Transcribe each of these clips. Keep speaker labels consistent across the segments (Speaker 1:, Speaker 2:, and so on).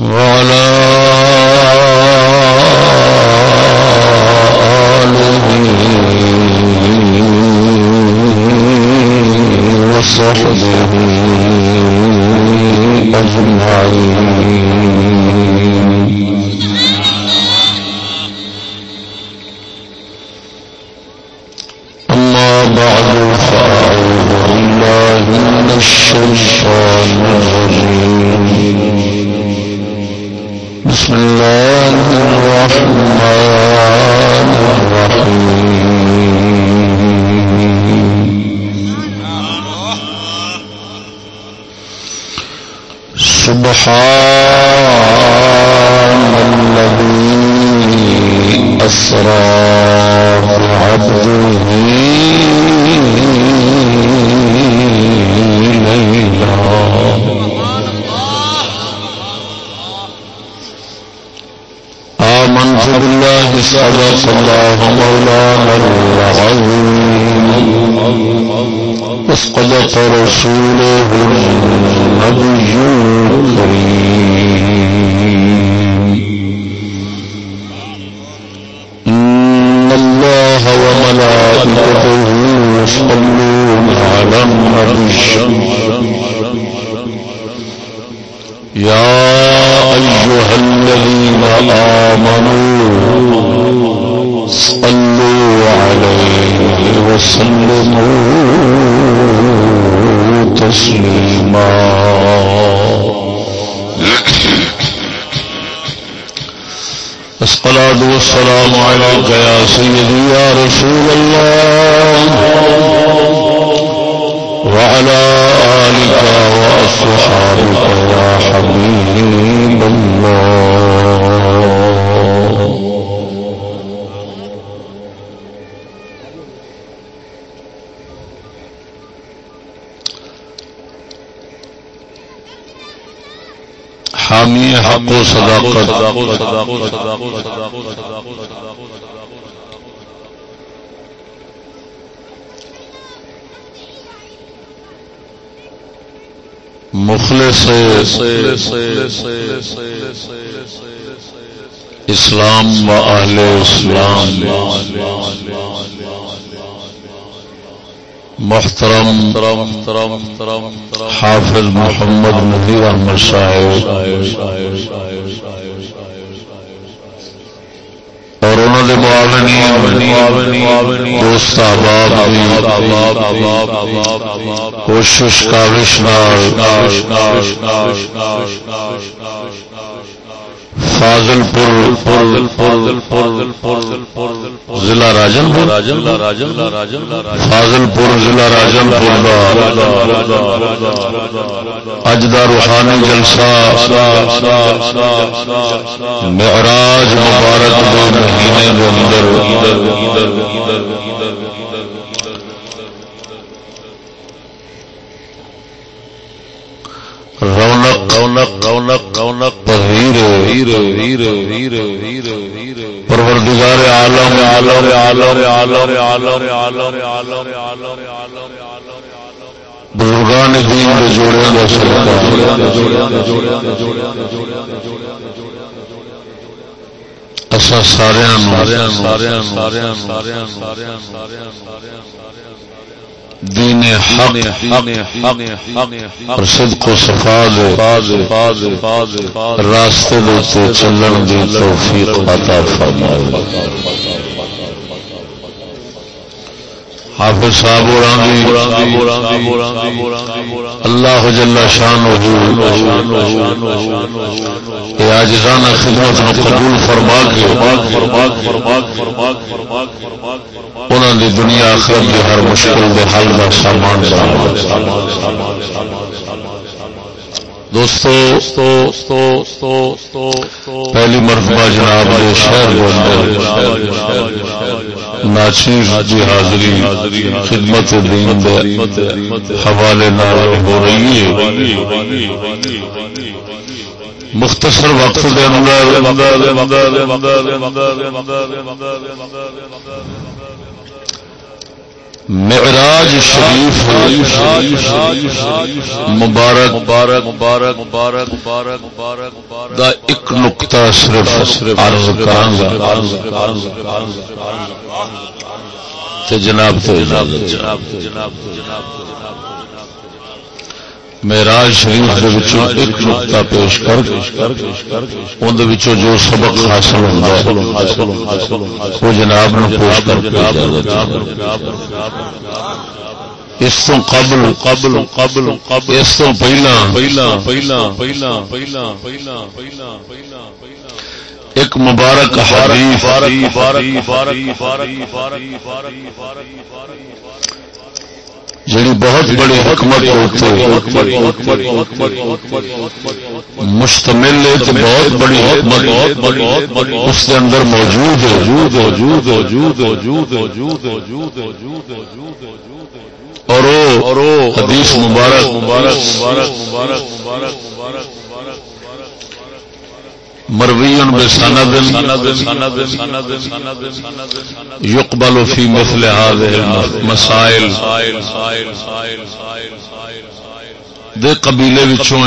Speaker 1: وعلى مخلص اسلام و اہل اسلام. محترم حافظ محمد نذیر احمد صاحب. اور انہوں نے معاونی دوست احباب کوشش کاوش فاضل پور ضلع راجن فاضل پور ضلع راجن پور اج دا روحانی جلسہ معراج مبارک دو مہینے کے اندر رونق رونق رونق رونق بہیر ویر ویر ویر ویر ویر پروردگار عالم عالم عالم عالم عالم عالم عالم عالم عالم بزرگان دین کے جوڑے کا اصا سارے سارے سارے سارے سارے سارے سارے دین حق اور صدق و صفا راستے چلن دی توفیق عطا فرمائے۔ حافظ صاحب اللہ جل شان آجزانہ خدمت قبول فرما کے انہوں نے دنیا آخرت کے ہر مشکل کے حل کا سامان دوستو، پہلی مرتبہ جناب شہر ناچیر جی حاضری خدمت دین حوالے ہو رہی ہے۔ مختصر وقت دے اندر معراج شریف مبارک مبارک. مبارک مبارک مبارک مبارک دا ایک نقطہ صرف صرف عرض کراں گا تے جناب تو اجازت جناب جناب جناب میراج شریف ایک پیش کر جو سبق حاصل ہوندا وہ جناب پیش کر اس تو قبل قبل قبل قبل، اس تو پہلا پہلا پہلا پہلا پہلا پہلا پہلا ایک مبارک جڑی بہت بڑی حکمت مشتمل ہے تو بہت بڑی حکمت اس کے اندر موجود اور حدیث مبارک۔ مبارک۔ مبارک مبارک مبارک مبارک۔ مروی بسند يقبل في مثل هذه المسائل. دے قبیلے وچوں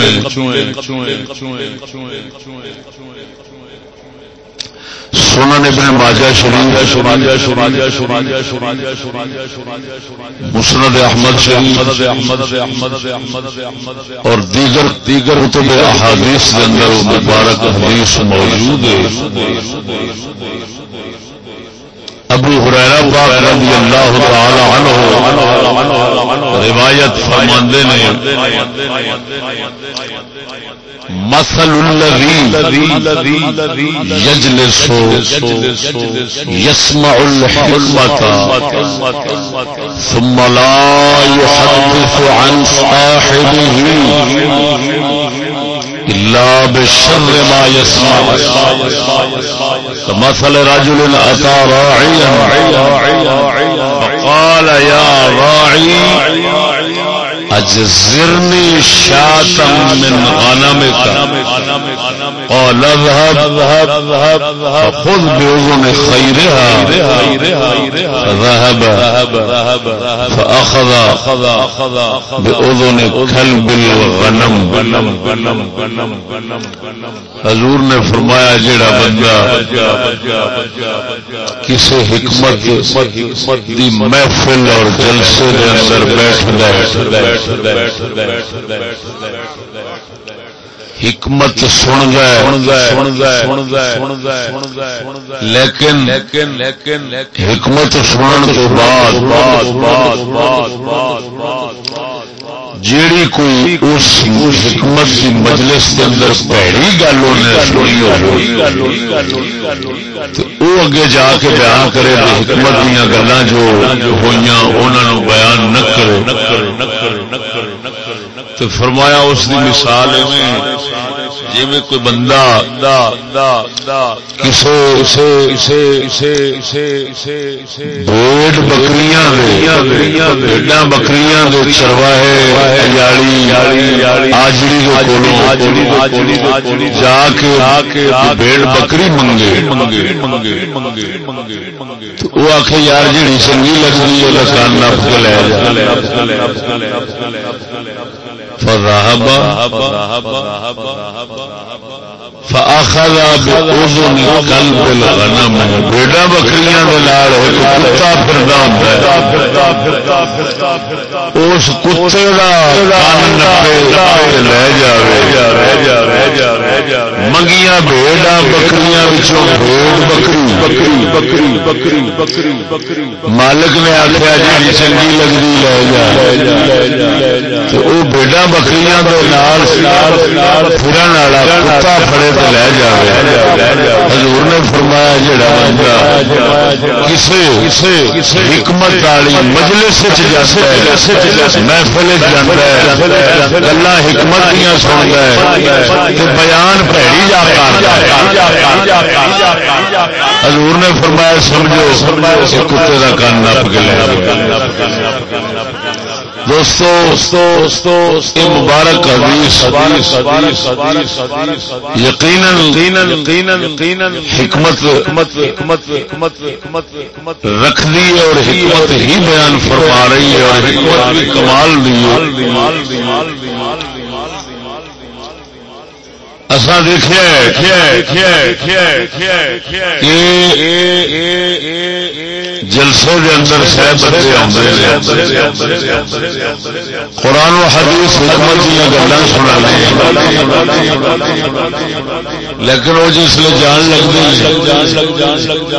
Speaker 1: سنن ابن ماجہ شریف مسند احمد شریف اور دیگر دیگر کتب احادیث کے اندر مبارک حدیث موجود ہے ابو حریرہ پاک رضی اللہ تعالی عنہ روایت فرماندے نے مثل الذي يسمع الحلمة ثم لا يحدث عن صاحبه إلا ما يسمع كمثل رجل أتى راعيا اجزرني شاة من غنمك قال اذهب، فخذ بأذن خيرها۔ فذهب فأخذ بأذن كلب الغنم۔ حضور نے فرمایا، جیڑا بندہ کسی حکمت دی محفل اور جلسے دے اندر بیٹھ حکمت سن گئے لیکن حکمت سنن تو بعد، جیڑی کوئی اس حکمت کی مجلس کے اندر پیڑی گل سنی وہ اگے جا کے بیان کرے، حکمت دیا گلا جو ہوئی انہوں بیان نہ کرے۔ کرے تو فرمایا اس دی مثال ہے جی کوئی بندہ بوٹ بکریاں بکریاں چرواہے جا کے بکری منگے۔ منگے منگے منگے۔ منگے وہ آخ یار جی چنگی لگتی ہے لے فذهب. فاخذ باذن قلب الغنم. بکریاں دے کتا پھردا ہوندا ہے۔ اس کتے دا کان نپے لے جاوے۔ منگیاں بھیڑا بکریاں وچوں بھیڑ بکری۔ بکری بکری بکری بکری مالک نے آخیا جی چنگی لگتی لے جا۔ وہ بھیڑا بکریاں پھرن والا کتا فڑے تے لے جاوے حضور نے فرمایا جڑا بندہ کسے حکمت والی مجلس محفل گلا حکمت دیا سنتا ہے تے بیان پیڑی جا کردا ہے حضور نے فرمایا سمجھو کتے کا کن نپ گیا دوستو مبارک یقیناً حکمت رکھ دی اور حکمت ہی بیان فرما رہی ہے اور حکمت بھی کمال دی اصا دیکھے جلسے دے اندر شاید قرآن و حدیث حکمت دیا گلا سنا لیکن وہ جس نے جان لگتی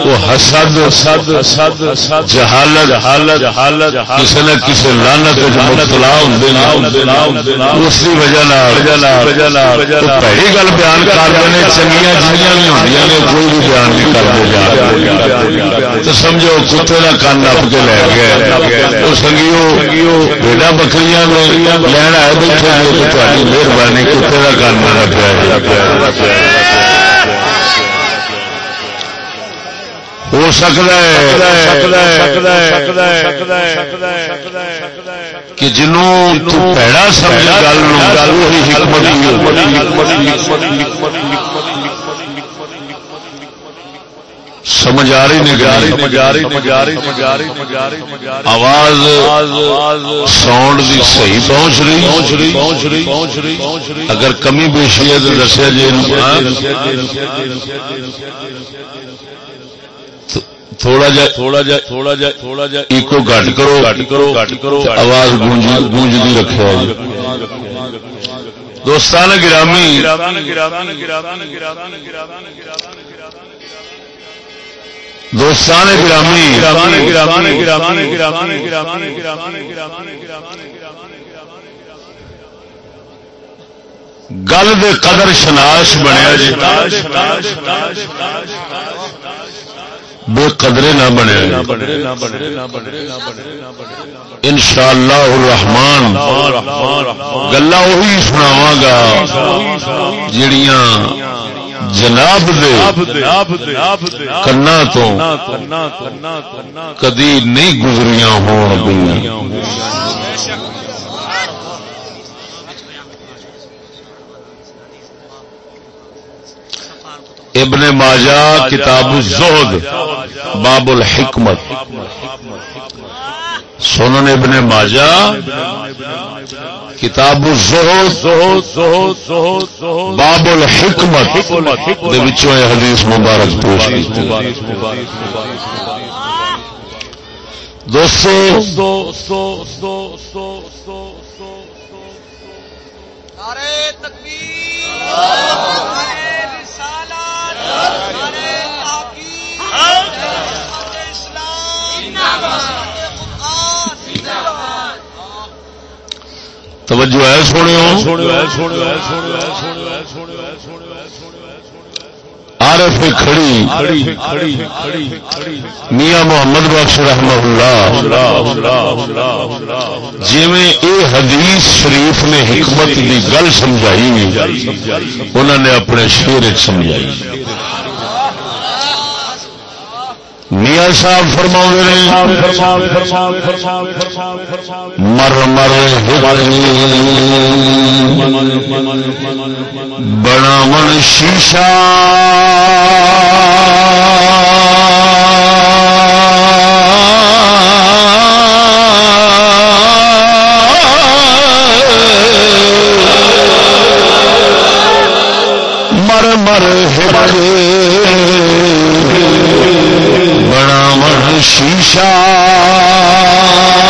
Speaker 1: وہ حسد سد جہالت حالت حالت کسی نہ کسی لانت مبتلا ہوں اس کی وجہ پہلی گل بیان کر رہے چنگیا جنیاں بھی ہوں نے، کوئی بھی بیان نہیں کرتے سمجھو کتے کا کن نپ کے لے گیا تو سنگیو بیٹا بکریاں لین آئے بیٹھے تاری مہربانی کتے کا کن نہ نپیا ہو سکتا ہے کہ جنوں پیڑا سمجھ گل سمجھ آ رہی آواز ساؤنڈ بھی صحیح پہنچ رہی پہنچ رہی پہنچ رہی پہنچ رہی پہنچ رہی۔ اگر کمی بیشی ہے تو دسیا جی تھوڑا جا تھوڑا جا تھوڑا جا تھوڑا جا ایکو گٹ کرو گٹ کرو گٹ کرو آواز گونج گونجتی دوستان گرامی۔ دوستان گرامی. گل دے قدر شناش بنیا جی. بے قدرے نہ بنے. ان شاء اللہ رحمان گلا وہی سناوا گا جڑیاں جناب کنا تو کدی نہیں گزریاں ہو ابن ماجہ کتاب الزہد باب الحکمت۔ سنن ابن ماجہ، کتاب الزہد باب الحکمت دے وچوں حدیث مبارک پیش کی دوستو، نعرہ تکبیر توجہ ہے سونے آر ایف کھڑی۔ میاں محمد بخش رحمہ اللہ۔ جی اے حدیث شریف نے حکمت کی گل سمجھائی۔ انہوں نے اپنے شیر سمجھائی۔ میاں صاحب فرما مر مر بڑا من شیشہ۔ مر مر ہے شیشہ مار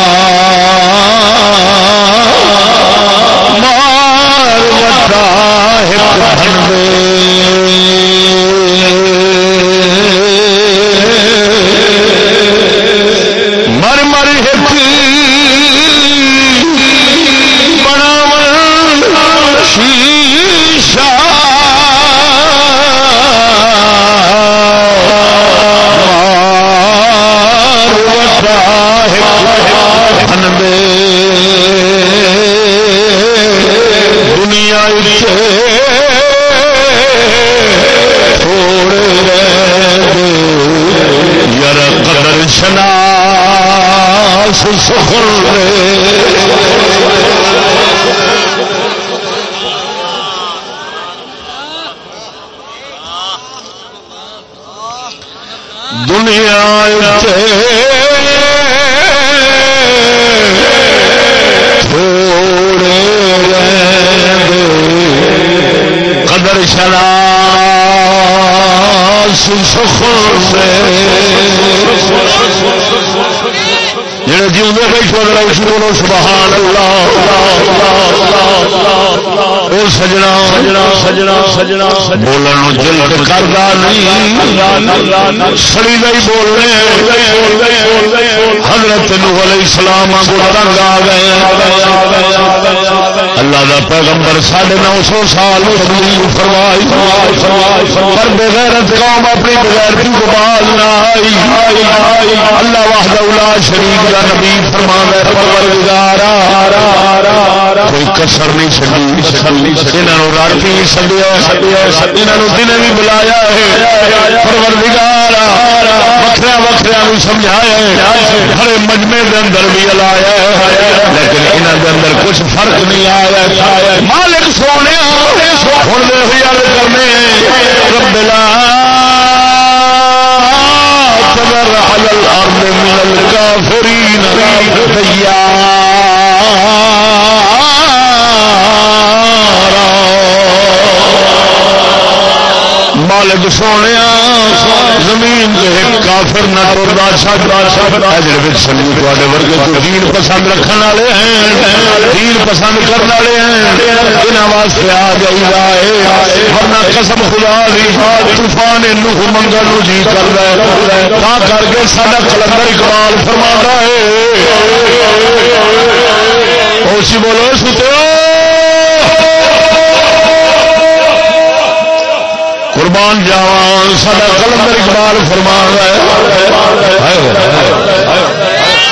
Speaker 1: قربان جاوان سڈا کلندر اقبال فرمان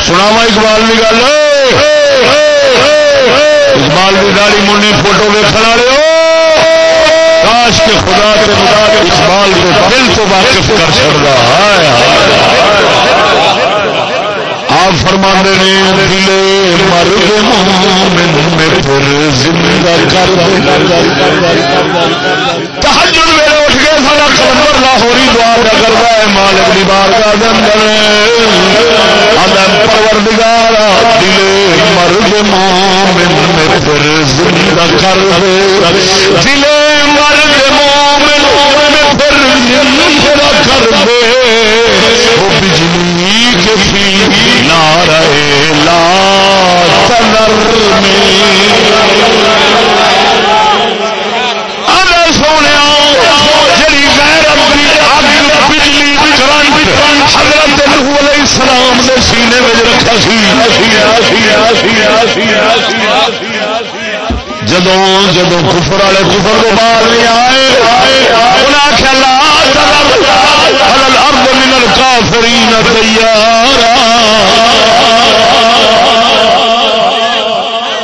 Speaker 1: سناوا اقبال کی گل۔ اقبال کی داڑی منی فوٹو ویکن والے کاش کے خدا کے مطابق اقبال کو دل تو واقف کر چڑا آپ فرما نے، دلے مرد مومن میں پھر زندہ کر سارا کلندر لاہوری دعا پہ کرتا ہے مالک دی بار کا اندر پروردگار دل مرد مومن میں پھر زندہ کر دے۔ دل مرد مومن میں پھر کر دے وہ بجلی کے بھی نعرہ لا تنر میں اسلام نے سینے میں رکھا جدو جدو کفر والے کفر کو باہر نہیں آئے لا تذر على الأرض من الكافرين ديارا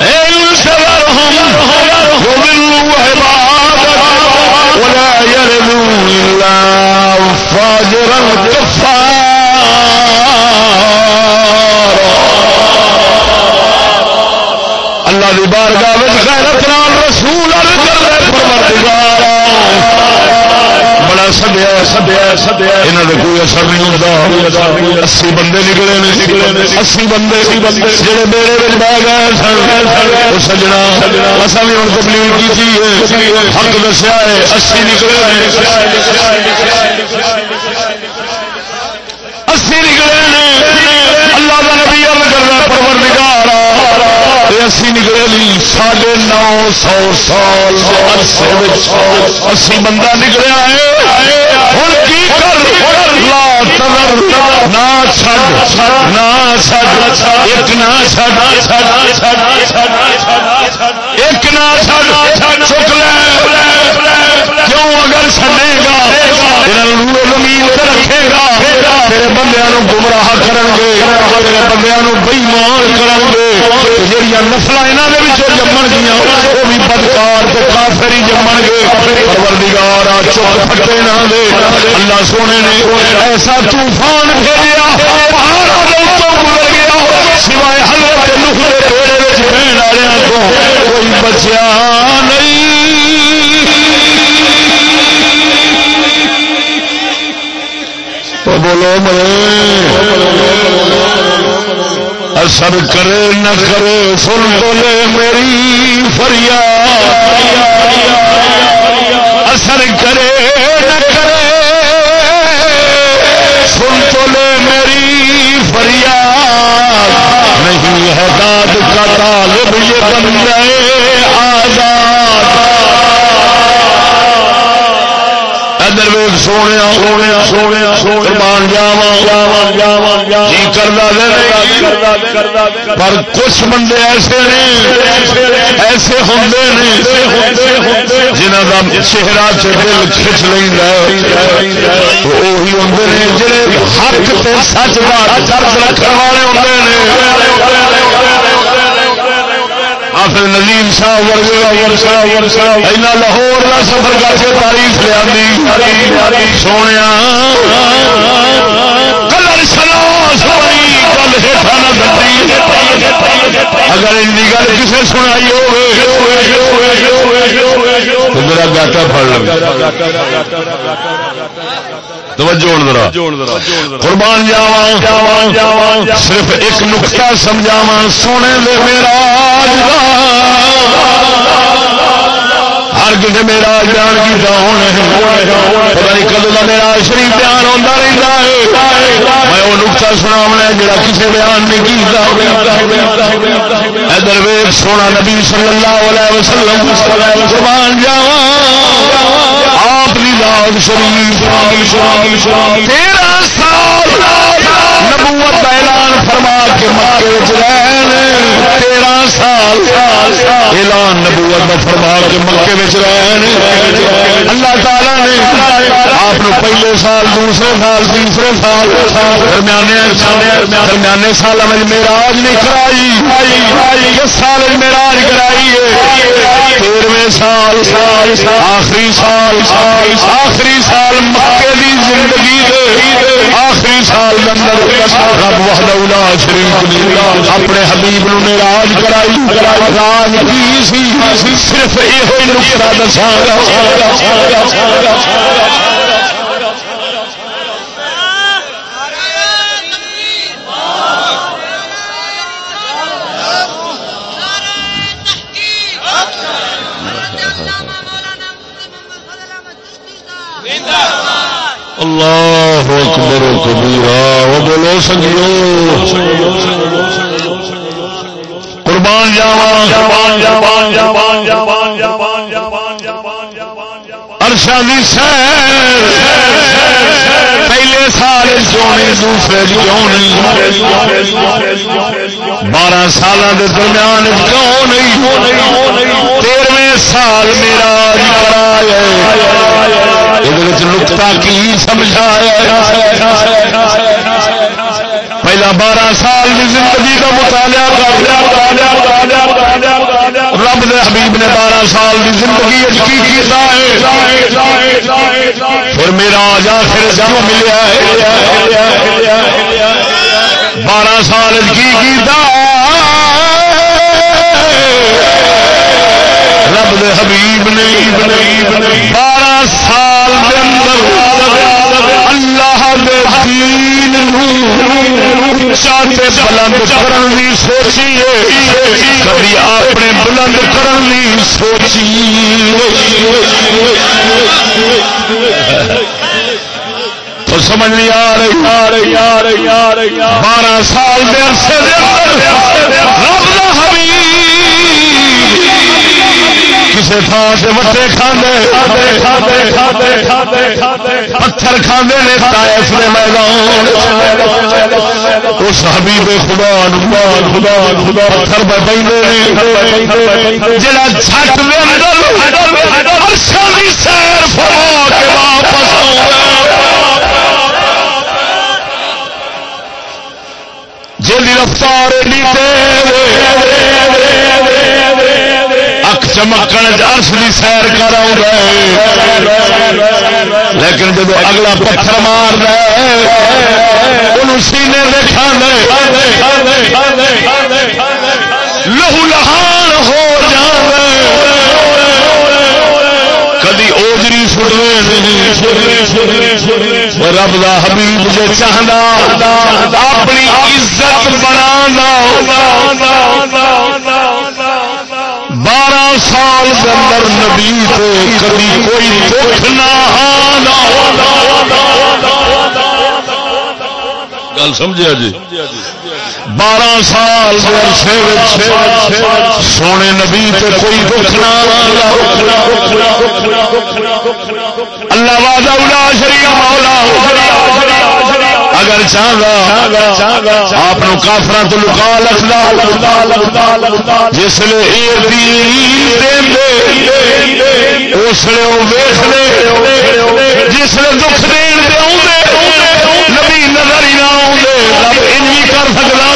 Speaker 1: ان سذرهم يضلوا ولا يلدوا الا فاجرا كفارا اللہ دی بارگاہ وچ غیرت نال رسول علیہ وسلم پروردگار سدیا سدیا سدیا یہاں کا کوئی اثر نہیں ہوتا اسی بندے نکلے نکلے اسی بندے جہے میرے بچ بہ گئے سن سجنا اصا بھی ہوں تبلیغ کی حق دسیا ہے اسی نکلے اسی نکلے اللہ کا نبی ارد کر رہا پرور نگار اسی نکلے لی ساڑھے نو سو سال اسی بندہ نکلیا ہے ہوں کی کر لا تذر نہ چھڈ نہ چھڈ ایک نہ چھڈ ایک نہ چھڈ چک لے کیوں اگر چھڈے گا زمین رکھے گا تیرے گمراہ کرن گے تیرے بئیمان کرن گے جہیا نسل یہاں جمن گیا وہ بھی بدکار کافری جمن گے پروردگار چپ پٹے نہ دے۔ اللہ سونے نے ایسا طوفان بھیجا پہاڑوں کے گزر گیا، سوائے حضرت نوح پیڑے بہن والوں کو۔ کوئی بچیا نہیں۔ تو بولو۔ اثر کرے نہ کرے سن بولے میری فریاد۔ اثر کرے نہ کرے سن بولے میری فریاد۔ نہیں ہے داد بندے ادر سونے سونے سونے قربان جاوا جاوا جاوا جی کردا دے پر کچھ بندے ایسے ایسے ہوں جنہ کا دا چہرہ تے دل کھچ لیندا ہے اوہی ہوندے سچ دا رکھنے والے ہوں حافظ نظیم صاحب ورگے لاہور کا سفر کر کے تاریخ لیا سونے اگر ان گل کسی سنائی ہو میرا گاٹا پڑ لگا۔ قربان جاوا صرف ایک نقطہ سمجھاوا سونے دے میرا ہر کسی میرا جان کی پتا نہیں کدو کا میرا شریف بیان ہوتا رہتا ہے۔ میں وہ نقطہ سنا جڑا کسی بیان نہیں کیتا۔ ادھر ویگ سونا نبی صلی اللہ علیہ وسلم قربان تیرہ سال نبوت اعلان فرما کے مکے رہے تیرہ سال سال اعلان نبوت کا فرما کے مکے رہے اللہ تعالی نے آپ پہلے سال، دوسرے سال، تیسرے سال، درمیانے درمیانے سال میں میراج نہیں کرائی۔ کس سال میراج کرائی ہے۔ تیرویں سال سال آخری سال آخری سال مکے کی زندگی آخری سال رب وحدہ شریف اپنے حبیب نو میراج کرائی۔ راج کی صرف یہ نقطہ دسا اللہ اکبر کبیرا وہ بولو سنگیو جوان ارشادی سیر پہلے سال چونی دوسرے بارہ سال کے درمیان کیوں نہیں تیرویں سال میرا کرایا نکتا کی سمجھایا بارہ سال کی زندگی کا مطالعہ رب نے حبیب نے بارہ سال کی زندگی پھر میرا آجا پھر جب ملیا بارہ سال کی رب دے حبیب نے بارہ سال اندر اللہ دے دین چاہتے بلند کرن دی کبھی اپنے بلند کرن دی سوچی تو سمجھ نہیں آ رہی۔ آ رہی آ رہی آ رہی۔ بارہ سال دے کسی تھان سے وٹے کھانے پتھر کھانے نے تائف نے میدان اس حبیب خدا خدا خدا خدا پتھر بہتے جڑا چھٹ دے اندر سیر فرما کے واپس جی رفتار چمکن ارس کی سیر کر لیکن جب اگلا پتھر مار سینے دیکھا لہو لہان ہو کدی اوجری رب دا حبیب جو چاہتا اپنی عزت بنا سال اندر نبی کبھی کوئی دکھ نہ گل سمجھا جی بارہ سال سونے نبی تے کوئی دکھ نہ اللہ وعدہ شریف مولا اگر چاہتا آپ کافر تو لکا لکھتا جس لیے اس لیے وہ جس لیے دکھ دین نبی نظر ہی نہ آؤ رب ان کر سکتا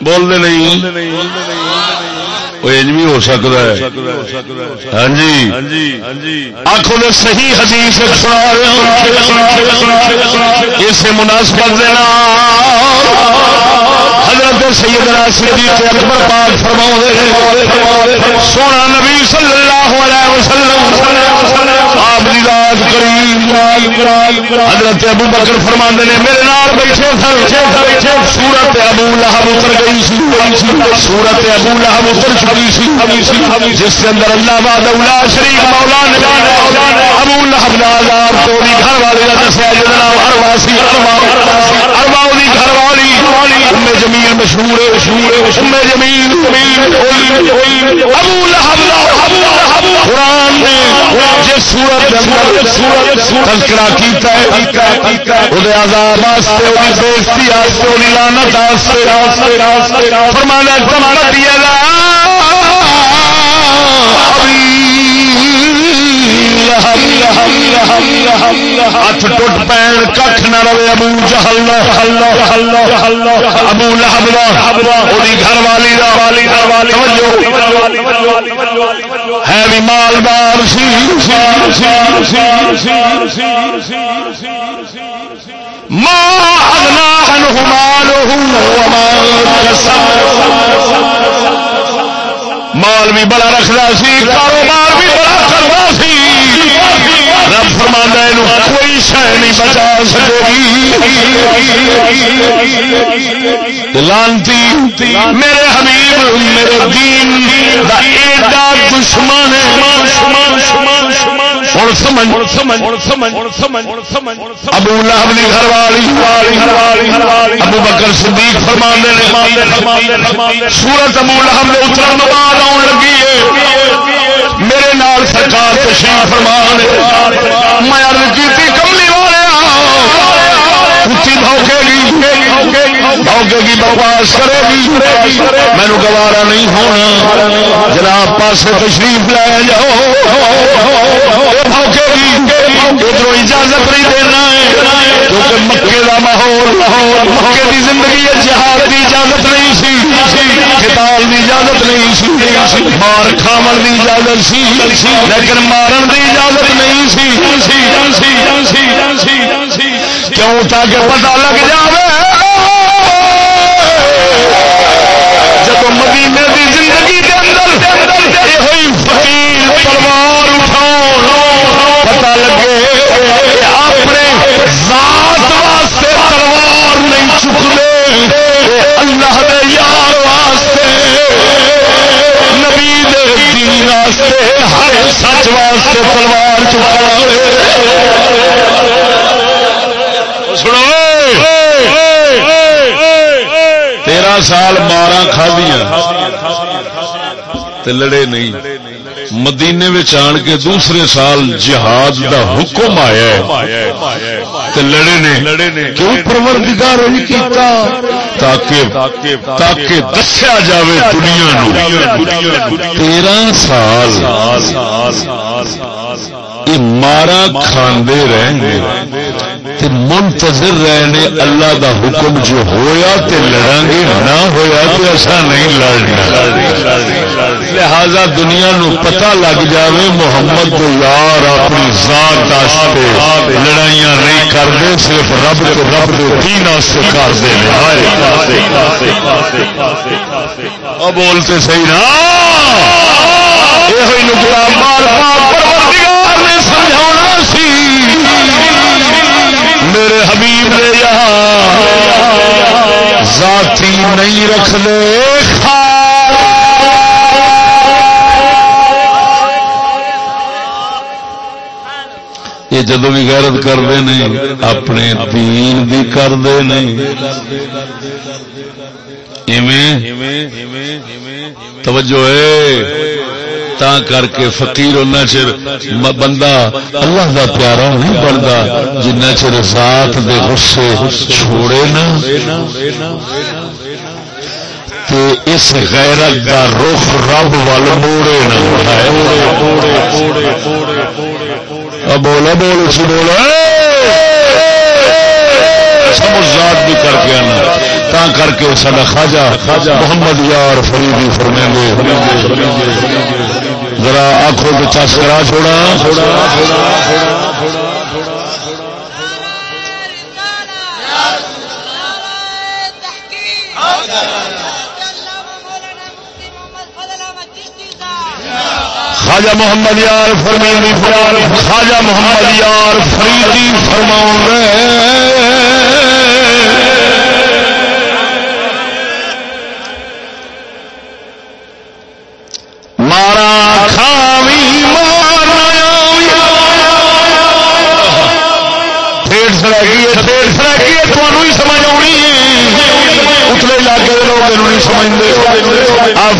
Speaker 1: بولنے نہیں بھی ہو سکتا ہے ہاں جی آخو نے صحیح حدیث اسے مناسبت دینا حضرت سیدنا صدیق اکبر پاک فرما سونا نبی صلی اللہ علیہ وسلم آپ کی رات کریم حضرت ابو بکر فرما نے میرے نال بیٹھے سن سورت ابو لہب اتر گئی سورت ابو لہب اتر چکی جس کے اندر اللہ باد اولا شریف مولا نے ابو لہب نازار تو بھی گھر والے کا دسیا جناب ارواسی اروا گھر والی، ام جمیل مشہور مشہور ام جمیل، ابو لہب قرآن نے جس سورت سورت تذکرہ کیتا ہے، وہ عذاب واسطے، وہ بےزتی واسطے، وہ لعنت واسطے فرمانا تم دیا ہاتھ ٹوٹ پین کھ نہ رہے ابو جہل ابو لہب گھر والی ہے بھی مالدار سی۔ مال مال بھی بڑا رکھتا سی، کاروبار بھی فرمانا کوئی شہ نہیں، بچا سکے لانتی، میرے حبیب، میرے دین دا ایڈا دشمن ابو لہبلی گھر والی، ابو بکر صدیق فرمانے سورت ابو لہب نے اتر بعد آن لگی ہے۔ میرے نال سرکار تشریف فرمان میں عرض کی کملی والے اچھی بھوکے گی بھوکے گی بکواس کرے گی مینو گوارا نہیں ہونا۔ جناب پاس تشریف لے جاؤ۔ بھوکے گی ادھر اجازت نہیں دینا ہے۔ کیونکہ مکے کا ماحول، مکے کی زندگی جہاد کی اجازت نہیں سی۔ کتاب کی اجازت نہیں سی۔ مار کھاو کی اجازت سی۔ لیکن مارن کی اجازت نہیں سی۔ کیوں تاکہ پتا لگ جائے جب مدینے کی زندگی کے اندر یہ فقیر تلوار اٹھاؤ پتا لگے اپنے ذات واسطے تلوار نہیں چکتے اللہ دے یار واسطے ہر سچ واسطے تلوار سنو سال مارا کھا لڑے نہیں۔ مدینے آن کے دوسرے سال جہاد دا حکم آیا لڑے نے کیوں پروردگار کیتا تاکہ تاکہ دسیا جاوے دنیا تیرہ سال۔ یہ مارا کھاندے رہیں گے تے منتظر رہنے اللہ دا حکم جو ہویا تے لڑا گے نہ ہویا تو ایسا نہیں لڑنا لہذا دنیا نو پتہ لگ جاوے، محمد تو یار اپنی ذات آشتے لڑائیاں نہیں کرتے صرف رب تو رب دے دین سے کر دے بولتے صحیح نا۔ یہ نکلا بار بار نے سمجھانا سی میرے حبیب ذاتی نہیں رکھ لے جدو بھی غیرت کرتے نہیں اپنے دین بھی کرتے نہیں توجہ ہے۔ تا کر کے فقیر ان چر بندہ اللہ دا پیارا نہیں بنتا جی جنہ چر ذات دے غصے چھوڑے نا۔ تے اس غیرت دا رخ رب وال موڑے نہ بولا بول اچھی بولا۔ جی سمجھات بھی کر کے آنا۔ تا کر کے سارا خواجہ محمد یار فریدی فرمے ذرا آخو تو چس کرا چھوڑا خواجہ محمد یار فرمی خواجہ محمد یار فریدی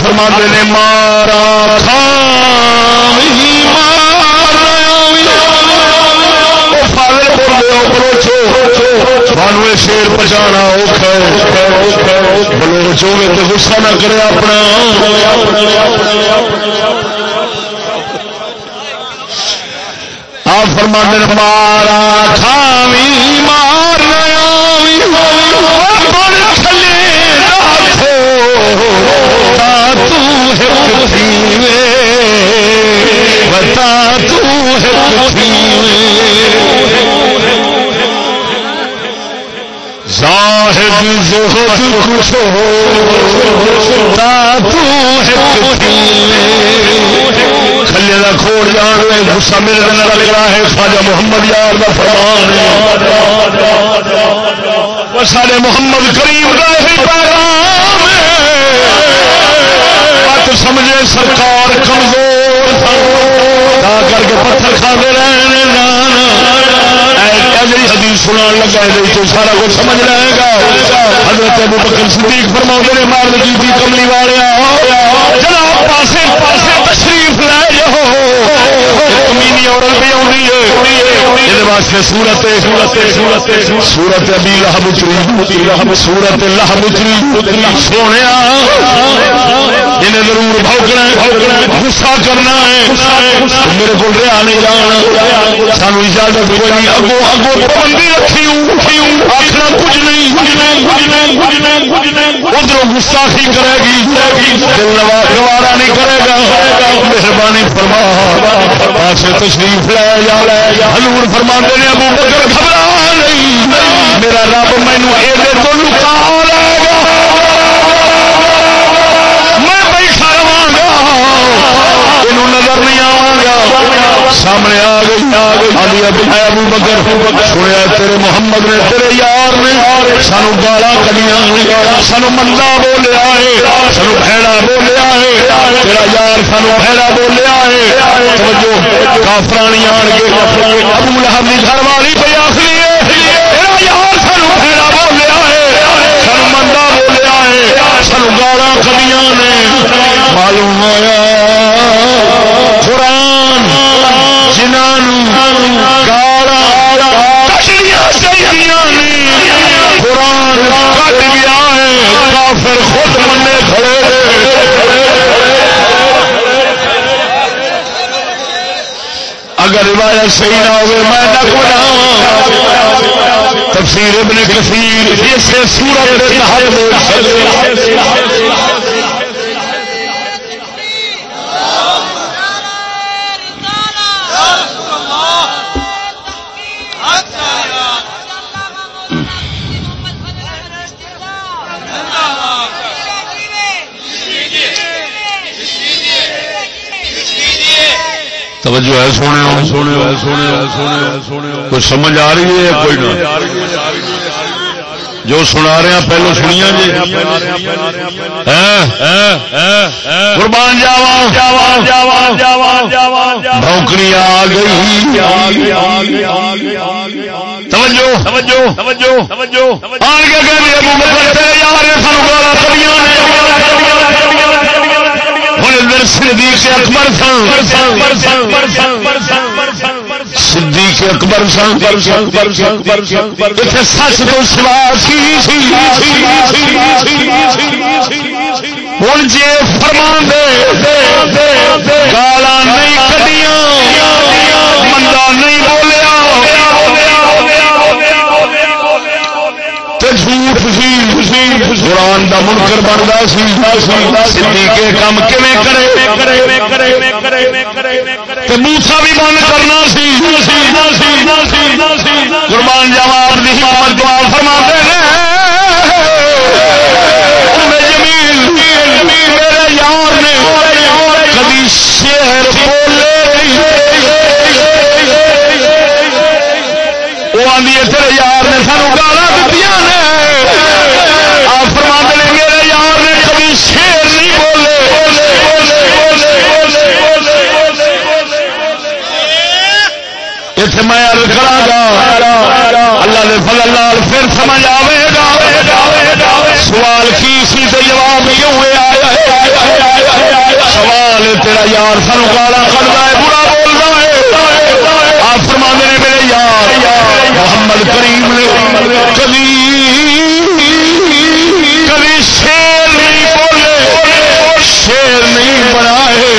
Speaker 1: فرما فرما نے مارا شیر پچانا بلوچو میں تو غصہ نہ کرے اپنا۔ آپ فرما دن مارا کھاوی مار بتا زاہد زہد کچھ کھلے کا کھوڑ جان لے گسا میرے لگ رہا ہے، خواجہ محمد یار کا فرمان سارے محمد کریم کا ہی پیغام سمجھے سرکار کمزور کر کے پتھر کھانے رہے جی حدیث سنا لگا ہے سارا کچھ سمجھ رہے گا۔ حضرت ابو بکر صدیق فرما نے، مار کی جی، کملی والے جناب، پاسے پاسے تشریف لے جاؤ۔ کمینی عورت بھی ہے. یہ واسطے سورت سورت سورت ابھی لہب اتری سورت لہب اتری سونے انہیں ضرور بھوکنا غصہ کرنا ہے. میرے کو رہا نہیں جانا سانو اجازت کوئی نہیں. اگو اگو پابندی رکھی آخر کچھ نہیں. ادھر گستاخی کرے گی. دل گوارا نہیں کرے گا. مہربانی فرما. پاس تشریف لے جا ہلور فرما نے ابو بکر گھبرا نہیں۔ میرا رب مینو ایڈے تو لکا لے نظر نہیں آ سامنے آ گئی آدھی ابو بکر۔ سنیا تیرے محمد نے، تیرے یار نے۔ سانو گالا کڑیاں سانو مندا بولیا ہے سانو بھڑا بولیا یار سانو بھڑا بولیا ہے۔ توجہ، کافرانی آن گے ابو لہب کی گھر والی پہ آخری یار سانو بھڑا بولیا ہے۔ سانو مندا بولیا ہے۔ سانو گالا کڑیاں نے۔ معلوم ہوا قرآن جنہوں گالا قرآن کٹ گیا ہے کافر خود منے کھڑے اگر روایت صحیح نہ ہوئے میں نہ بنا تفسیر ابن کثیر اس سورت کے تحت توجہ ہے سونے سونے سونے سونے کچھ سمجھ آ رہی ہے کوئی نہ؟ جو سنا رہے ہیں پہلو سنیا جی۔ قربان بھونکڑی آ گئی۔ توجہ۔ توجہ۔ توجہ۔ توجہ آن کے کہہ ابو بکر تیرے یار نے سانو گالا ادھر صدیق اکبر صدیق اکبر سچ تو سوا ہوں جی فرما گالا نہیں کٹیاں منڈا نہیں بولیا جھوٹ سی قرآن دا منکر بنتا سی کے کام موسا بھی بند کر سی قربان جواب نہیں دعا فرما میرے یار نے کبھی شیر بولے وہ آدھی تیرے یار نے سانو گالا دیتی آپ فرما نے میرے یار نے کبھی شیر نہیں بولے اتنے میں ارد کرا گا اللہ نے فضل لال پھر سمجھ آئے گا سوال کی سی تو جواب کیوں آیا سوال تیرا یار سانو گالا کرتا ہے برا بولتا ہے آپ فرما نے میرے یار، محمد کریم نے کبھی کبھی شیر نہیں بولے، شیر نہیں بنائے،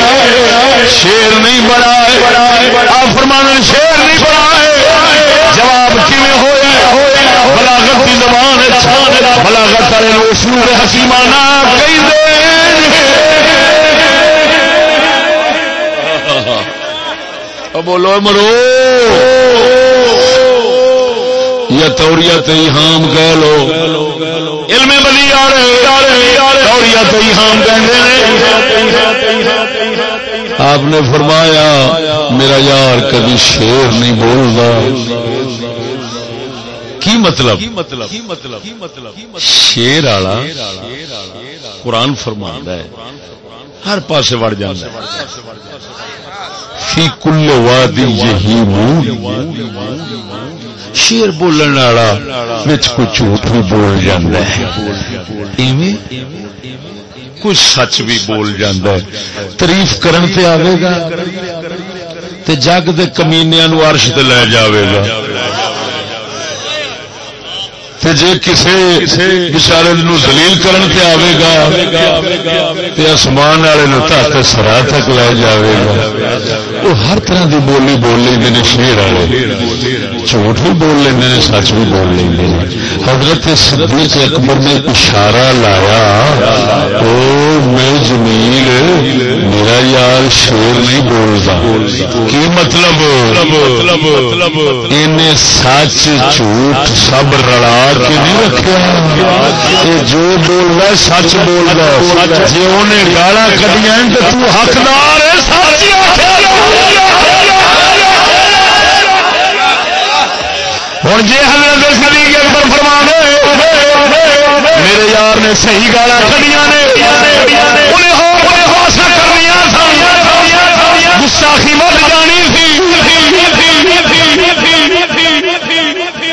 Speaker 1: شیر نہیں بنائے۔ آپ فرمان شیر نہیں بنائے۔ جواب کیون ہوا بلاغت کی زبان بلاغت والے اس حکیمانہ کئی بولو مرو۔ یا توریت ایہام کہہ لو علم بلی توریت ایہام آپ نے فرمایا، میرا یار کبھی شیر نہیں بولتا۔ کی مطلب؟ مطلب شیر والا قرآن فرما ہے۔ ہر پاسے وڑ جانا فی کل وادی یہی شیر بولن والا کوئی جھوٹ بھی بول جاتا ہے. کچھ سچ بھی بول جاتا ہے. تعریف کرن تے آئے گا تے جگ دے کمینیاں نو عرش تے لے جاوے گا. جی کسی بچارے دلیل کرن تے گا، تے آسمان والے تحت سرا تک لے جاوے گا۔ وہ ہر طرح دی بولی بول لیں شیر والے۔ جھوٹ بھی بول لیں سچ بھی بول لیں حضرت صدیق اکبر نے اشارہ لایا او میں جمیل میرا یار شیر نہیں بولتا۔ کی مطلب؟ انہیں سچ جھوٹ سب رڑا کے نہیں رکھا جو بول رہا سچ بول رہا جی انہیں گالا کٹیا تو حقدار ہوں جی حضرت صدیق اکبر فرما میرے یار نے صحیح گالا کھڑیاں نے، انہیں حوصلہ کرنی گستاخی مت جانی تھی.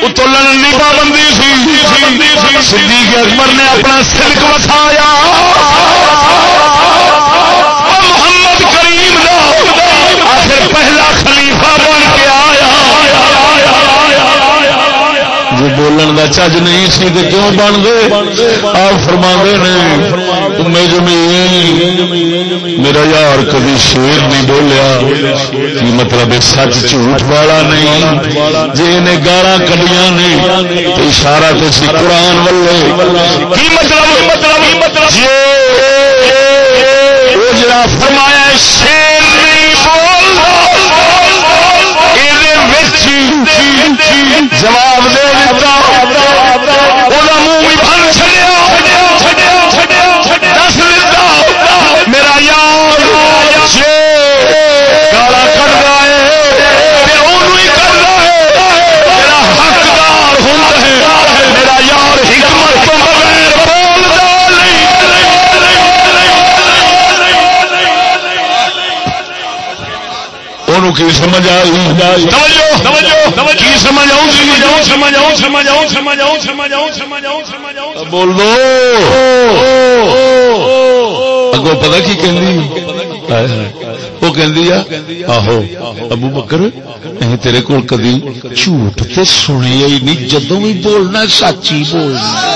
Speaker 1: اتولن کی پابندی سی صدیق اکبر نے اپنا سلک وسایا. محمد کریم آخر پہلا خلیفہ بن جو بولن کا چج نہیں سی تو کیوں بن دے آپ فرما نے جمی میرا یار کبھی شیر نہیں بولیا، کی مطلب سچ جھوٹ والا نہیں۔ جی نے گالا کڈیاں نے، تو اشارہ تو سی قرآن والے۔ کی مطلب؟ مطلب جی فرمایا شیر کی سمجھ آئی کی سمجھ آؤں بول دو۔ اگو پتا کی وہ کہ آہو ابو بکر تیرے کو کدی جھوٹ سنیا ہی نہیں جدو بھی بولنا سچ ہی بولنا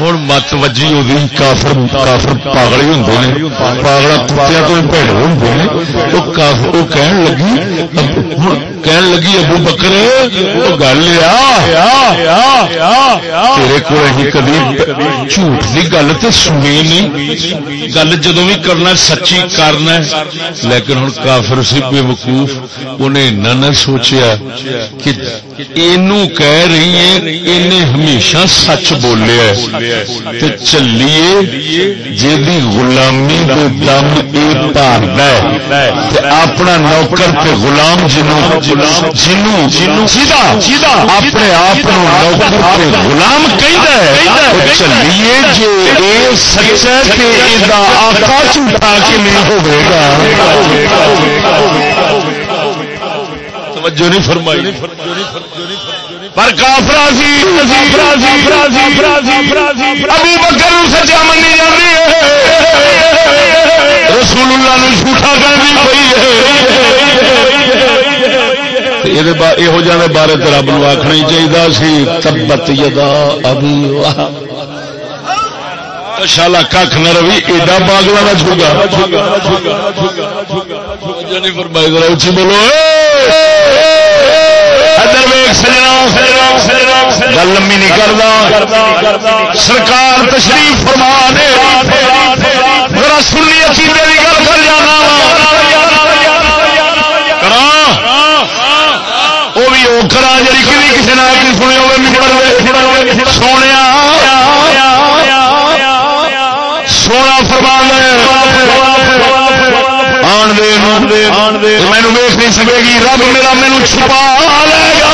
Speaker 1: ہوں مت وجی وہ کافر کافر پاگل ہی ہوں پاگل کتیا تو پیڑے ہوں وہ کہن لگی کہن لگی ابو بکر وہ گل تیرے کو کدی جھوٹ کی گل تو سنی نہیں گل جدو بھی کرنا سچی کرنا لیکن ہوں کافر سی بے وقوف انہیں نہ سوچیا کہ کہہ رہی ہے انہیں ہمیشہ سچ بولیا چلیے جی غلامی دم یہ اپنا نوکر تے غلام جنوں جنوں اپنے آپ نوکر غلام چلیے جی سچا آقا جھوٹا کے نہیں ہوگا توجہ نہیں فرمائی۔ پر کافرا سی ابو بکر سچا منی جاتی رسول اللہ جھوٹا کرنی پی یہ جانے بارے رب نو آخنا ہی چاہیے سی، تبت یدا ابھی شالا کھ نہ روی، ایڈا باغلا کا جھوگا اچھی بولو۔ گل لمبی نہیں کرتا سرکار تشریف فرما ذرا سنی عقیدے کی گل کر جانا۔ کرا۔ وہ بھی وہ کرا جی کسی نہ سنی ہوئے سونے سونا فرما مینو ویس نہیں سکے گی. رب میرا مینو چھپا لے گا.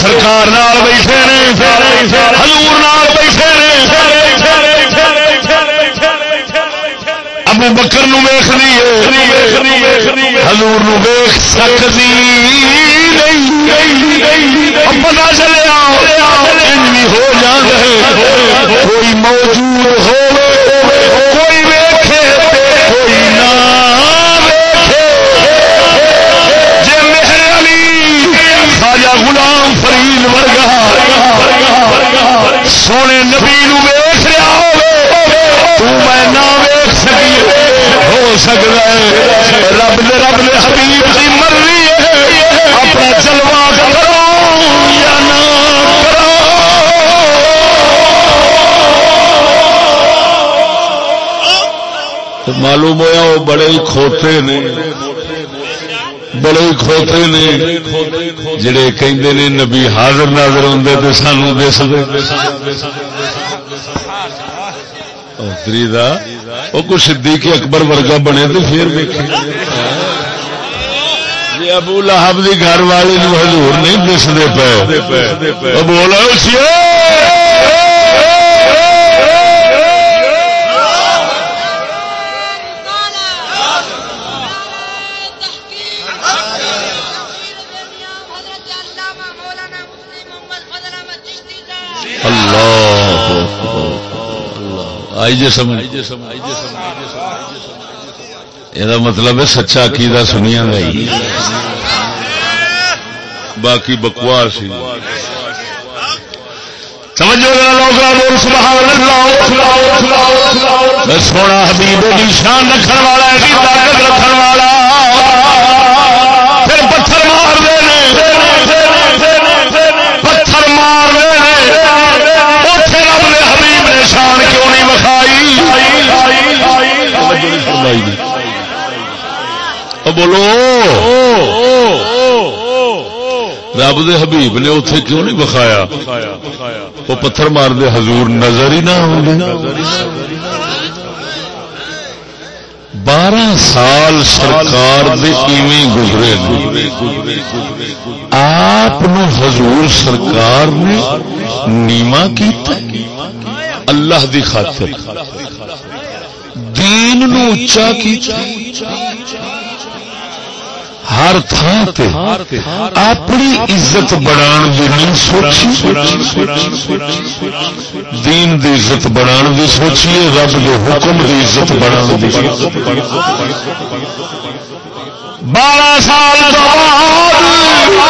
Speaker 1: سرکار بیٹھے ہزور بیٹھے ابو بکر ویخ ہزور ویخ سکتی پتا چلے ہو جائے کوئی موجود ہو کوئی کوئی نہ غلام فرید ورگا، سونے نبی ویخ رہا ہو میں نہ سکی، ہو سکتا ہے۔ رب نے رب نے حبیب معلوم ہوا وہ بڑے ہی کھوتے نے، بڑے کھوتے نے، جڑے کہندے نے نبی حاضر ناظر ہوں تو سانو دس وہ کچھ صدیق اکبر ورگا بنے تو پھر دیکھے جی ابو لہب کی گھر والی حضور نہیں دستے پے۔ بولا آئی جی سمجھ یہ مطلب ہے سچا عقیدہ سنیا گئی باقی بکواس سونا حبیب شان رکھنے والا بولو۔ رب دے حبیب نے اتنے کیوں نہیں بخایا؟ وہ پتھر مار دے حضور نظر ہی نہ بارہ سال سرکار گزرے آپ حضور سرکار نے نیما کیتا۔ اللہ دی خاطر۔ دین نو اچا کی ہر تھان اپنی عزت بڑھا نہیں سوچی دین دی عزت بڑھا دی سوچیے رب کے حکم دی عزت بڑھا بارہ سال رب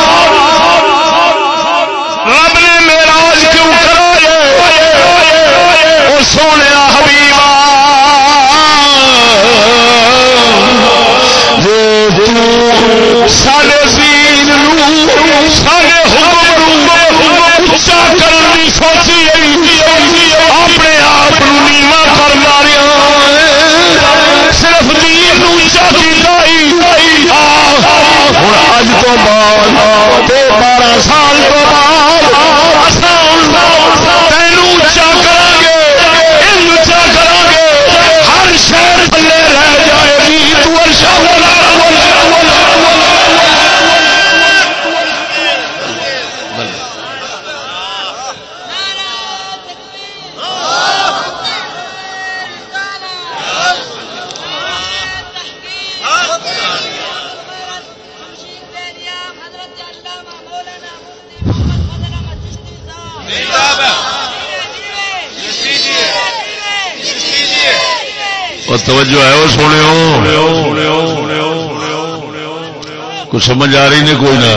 Speaker 1: سمجھ آ رہی نہیں کوئی نہ۔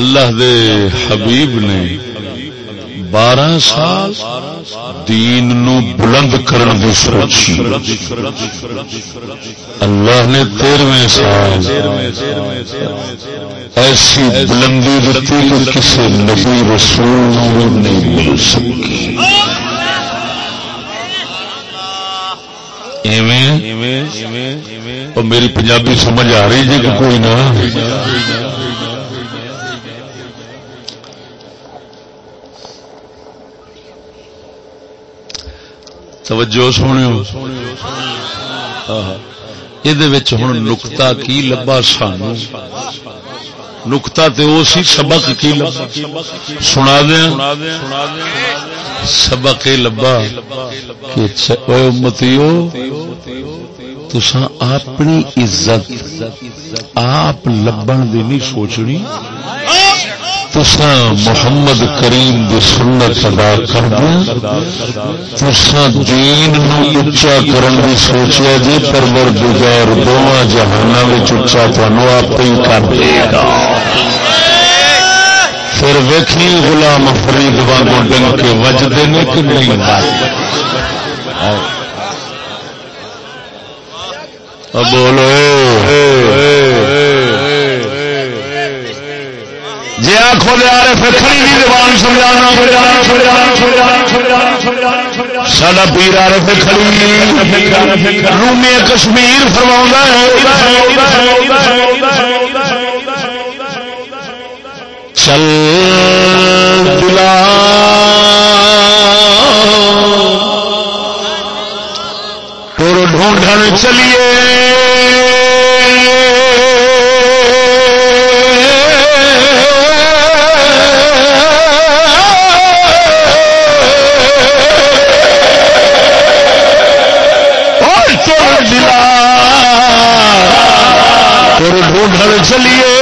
Speaker 1: اللہ دے حبیب نے بارہ سال دین نو بلند کرن دی سوچی اللہ نے تیرویں سال ایسی بلندی دیتی کہ کسی نبی رسول نہیں مل سکی۔ اور میری پنجابی سمجھ آ رہی جی کہ کوئی نہ۔ توجہ سونے یہ ہوں نکتا کی لبا سان نکتا تو وہ سی سبق کی سنا دیا سبق یہ لبا اچھا، متیو تسا اپنی عزت آپ لبن دی نہیں سوچنی۔ تسا محمد کریم دی سنت ادا کر دیا دین نو اچا کرن دی سوچیا جی پرور گزار دونوں جہانوں میں اچا تمہوں آپ ہی کر دے گا۔ پھر ویکھی غلام فرید وانگو ڈنگ کے وجدے نے کہ نہیں بولو۔ جی آخو دے آ رہے خریدی زبان سمجھانا سڈا پیر آ رہے خری رومی کشمیر فرما چل دلا ڈھونڈن چلیے۔ ڈھونڈ چلیے۔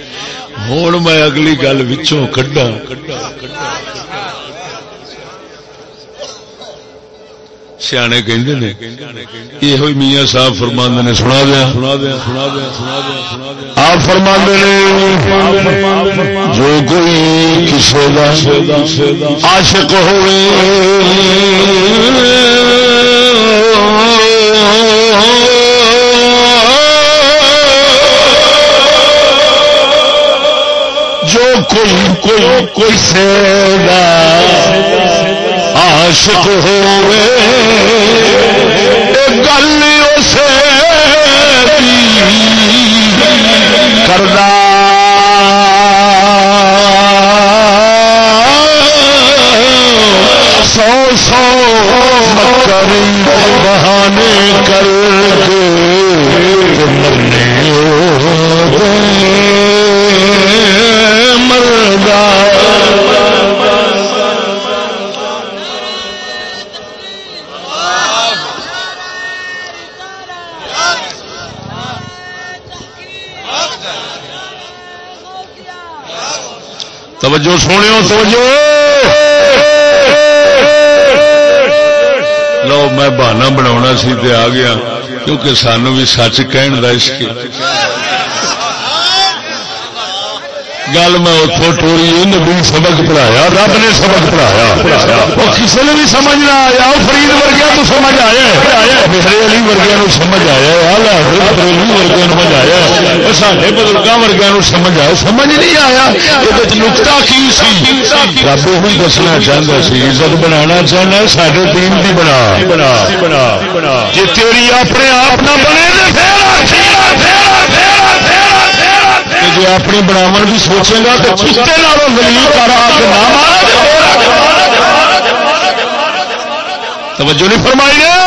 Speaker 1: میں اگلی گل وچوں کڈا سیانے کہندے نے یہ ہوئی میاں صاحب فرماندے نے، سنا دیا؟ سنا دیا سنا دیا سنا دیا آپ فرماندے نے، جو کوئی کسی دا عاشق ہوئے کوئی کوئی کوئی سیدا عاشق ہوئے۔ گل اسے کردہ۔ سو سو مکر بہانے کر توجہ سونے توجہ! لو، میں بہانا بنا سی تے آ گیا، کیونکہ سانو بھی سچ کہن دا اس کے گل میں اتوں ٹوری نبی سبق پڑھایا، رب نے سبق پڑھایا۔ وہ کسی نے بھی سمجھ نہ آیا، وہ فرید ورگیا تو سمجھ آیا میرے علی ورگیا سمجھ آیا بریلی ورگیا سمجھ آیا سارے بزرگوں ورگیا سمجھ آیا سمجھ نہیں آیا۔ یہ نکتا کی سی؟ رب وہی دسنا چاہتا سی، عزت بنا چاہنا سارے دین کی بنا۔ جی تیری اپنے آپ نہ بنے جی اپنی بناو بھی سوچے گا تو چیتے دلیل کر توجہ نہیں فرمائی اپنی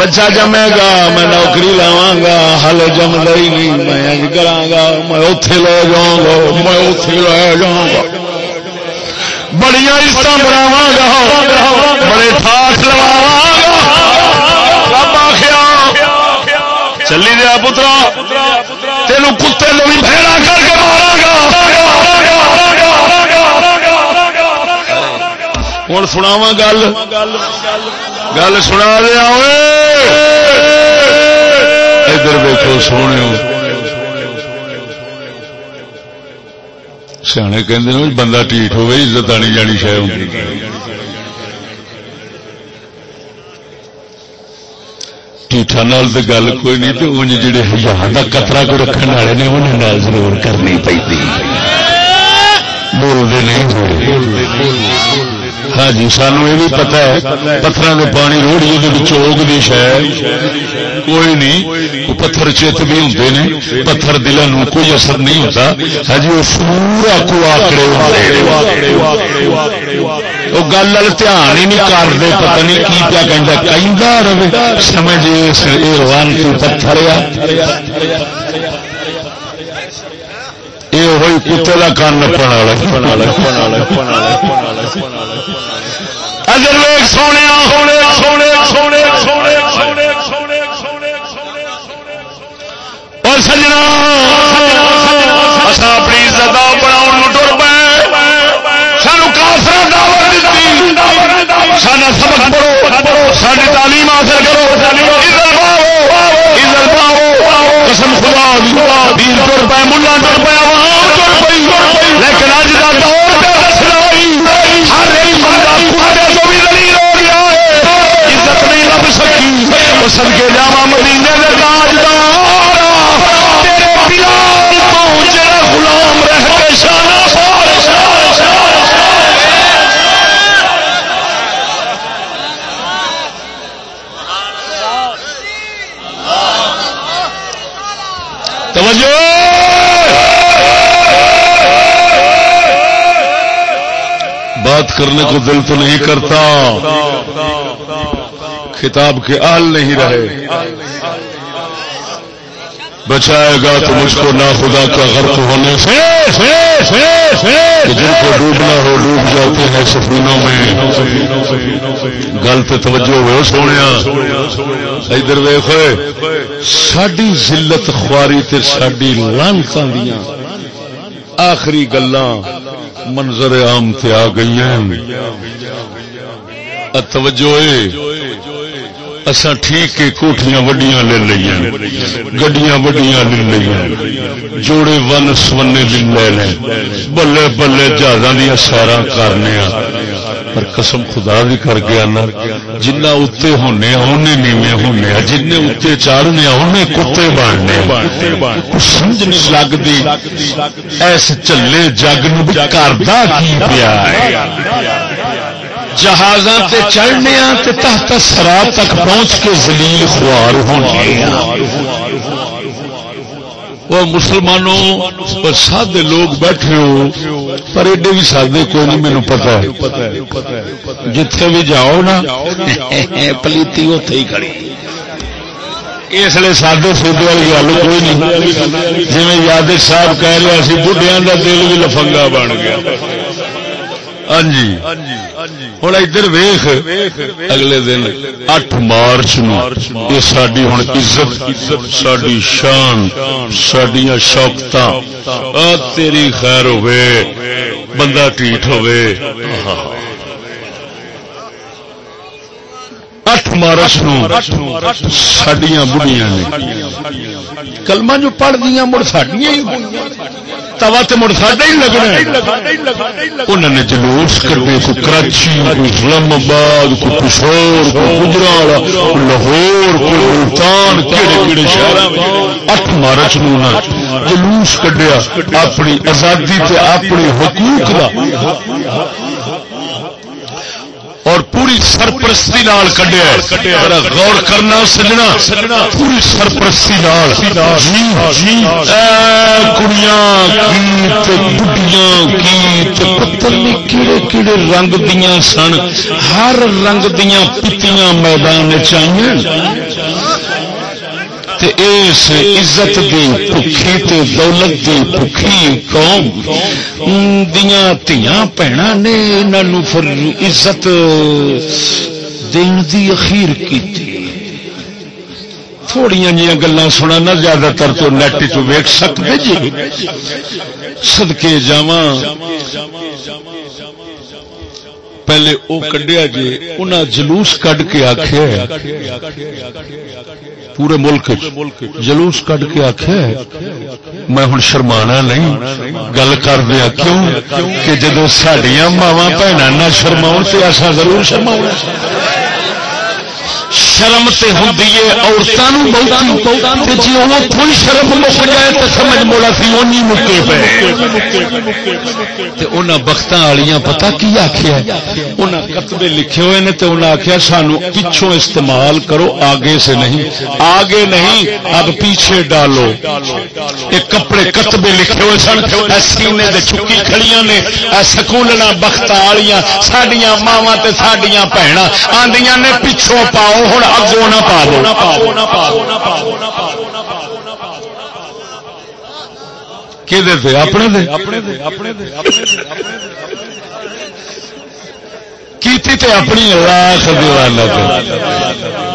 Speaker 1: بچہ جمے گا، میں نوکری لاوا گا ہل جم لئی نہیں، میں کرا گا، میں اتے لے جاؤں گا، میں اتے لے جاؤں گا۔ بڑی عزت بناوا گا، بڑے ٹھاٹ لوا چلی دیا پترا تین کتے لوگ بہرا کر کے مارا گا۔ ہوں سناوا گل۔ گل سنا دیا ادھر دیکھو سونے سیانے کہ بندہ ٹھیک ہوئے، عزت آنی جانی شاید ٹھیٹا نال تو گل کوئی نہیں تو انج جڑے ہزار کا قطرہ کو رکھنے والے نے انہیں ضرور کرنی پی بولتے نہیں۔ ہاں جی سانو یہ بھی پتا ہے پتھر کے پانی روڑی چوک دی شہ کوئی نہیں پتھر چت بھی ہوں نے پتھر دلوں کوئی اثر نہیں ہوتا ہاں جی وہ پورا کو آکڑے وہ گل دھیان ہی نہیں کرتے پتہ نہیں کی پیا کہ رہے سمجھ اس روان کو پتھر یہ ہوئی کتے کا لوگ سونے سونے سونے سونے سونے سونے سونے سونے اور سجنا اپنی عزت بنا ٹر پے سانو کافر دعوت سانا سبق پڑھو ساری تعلیم حاصل کرو عزت پاؤ عزت پاؤ قسم خدا دین ٹر پے ملا ٹر پے سکی کے جاوا مدینے کے تاجدار تیرے بلال پہنچے غلام رہ کے شانہ توجہ! بات کرنے کو دل تو نہیں کرتا۔ خطاب کے آل نہیں رہے۔ بچائے گا تو مجھ کو نہ خدا کا غرق ہونے سے جن کو ڈوبنا ہو ڈوب جاتے ہیں سفینوں میں۔ گل تو توجہ ہو سونے ادھر ویخ ساری ذلت خواری تے ساری لانتا دیا آخری گلاں منظر عام تے آ گئی توجہ اسا ٹھیک کے کوٹیاں وڈیاں لے لیا گڈیاں وڈیاں لے لیا جوڑے ون سونے لے لے بلے بلے جہاز دیا سیرا کرنے پر قسم خدا بھی کر گیا نا جنہ اتنے ہونے انہیں نیوے ہونے جن اتنے چاڑنے انہیں کتے بننے سمجھ نہیں لگتی، ایس چلے جگ نو کرتا کی پیا جہازاں تے چڑھنے تے تحت سرا تک پہنچ کے زلیل خوار ہونے وہ مسلمانوں سادے لوگ بیٹھے ہو پر ایڈے بھی سادے کوئی نہیں مینو پتا جتھے بھی جاؤ نا پلیتی اتے ہی کھڑی۔ اس لیے سادے سودے والی گل کوئی نہیں۔ جی یادر صاحب کہہ رہے سی بڑھیا کا دل بھی لفنگا بن گیا۔ ہاں جی۔ ہوں ادھر ویخ۔ اگلے دن اٹھ مارچ یہ ساری ہوں عزت ساری شان سڈیا شوقت تیری خیر ہوے بندہ ٹھیٹ ہوے اٹھ مارچ سڈیا بڑھیا نے۔ کلما جو پڑھ دیا مڑ سڈیا ہی توا تو مڑ ساڈا ہی لگنا انہوں نے جلوس کٹے کو کراچی کو اسلام آباد کو کشور کو گجرا لاہور کو ملتان کہڑے کہڑے شہر۔ اٹھ مارچ نو جلوس کڈیا، اپنی آزادی اپنے حقوق کا اور پوری سرپرستی نال کڈیا غور کرنا سجنا۔ پوری سرپرستی نال۔ جی، جی، کڑیاں گیت گیت کیڑے کیڑے رنگ دیا سن۔ ہر رنگ دیا پیتیاں میدان چاہیے اس عزت دی بھوکھی تے دولت دی بھوکھی قوم دیا تیاں بھنا نے انہوں پھر عزت دین دی اخیر کی تھوڑیاں جی گلا سنا نہ زیادہ تر تو نیٹ چ ویک سکتے جی۔ سدکے جاواں۔ پہلے او کڈیا جی انہاں جلوس کڈ کے آخیا پورے ملک جلوس کٹ کے آخیا میں ہوں شرمانا نہیں، گل کر دیا کیوں کہ جدو سڈیا ماوا بھن نہ شرما تو ایسا ضرور شرما شرم تے ہوندی ہے عورتوں بہت جی وہ کوئی شرم مک جائے تو سمجھ مولا سی اونی مکے پے۔ تے انہاں بختاں والیاں پتہ کی آکھیا انہاں کتبے لکھے ہوئے نے تے انہاں آکھیا سانو پیچھوں استعمال کرو، آگے سے نہیں۔ آگے نہیں، اب پیچھے ڈالو۔ یہ کپڑے کتبے لکھے ہوئے سن سینے دے چکی کھڑیاں نے سکولنا بخت والیاں ساڈیاں ماواں تے ساڈیاں بھੈਣਾں آندیاں نے پیچھوں پاؤ ہوں اگوں نہ پاو کیتی تے اپنی لاکھ دیوانا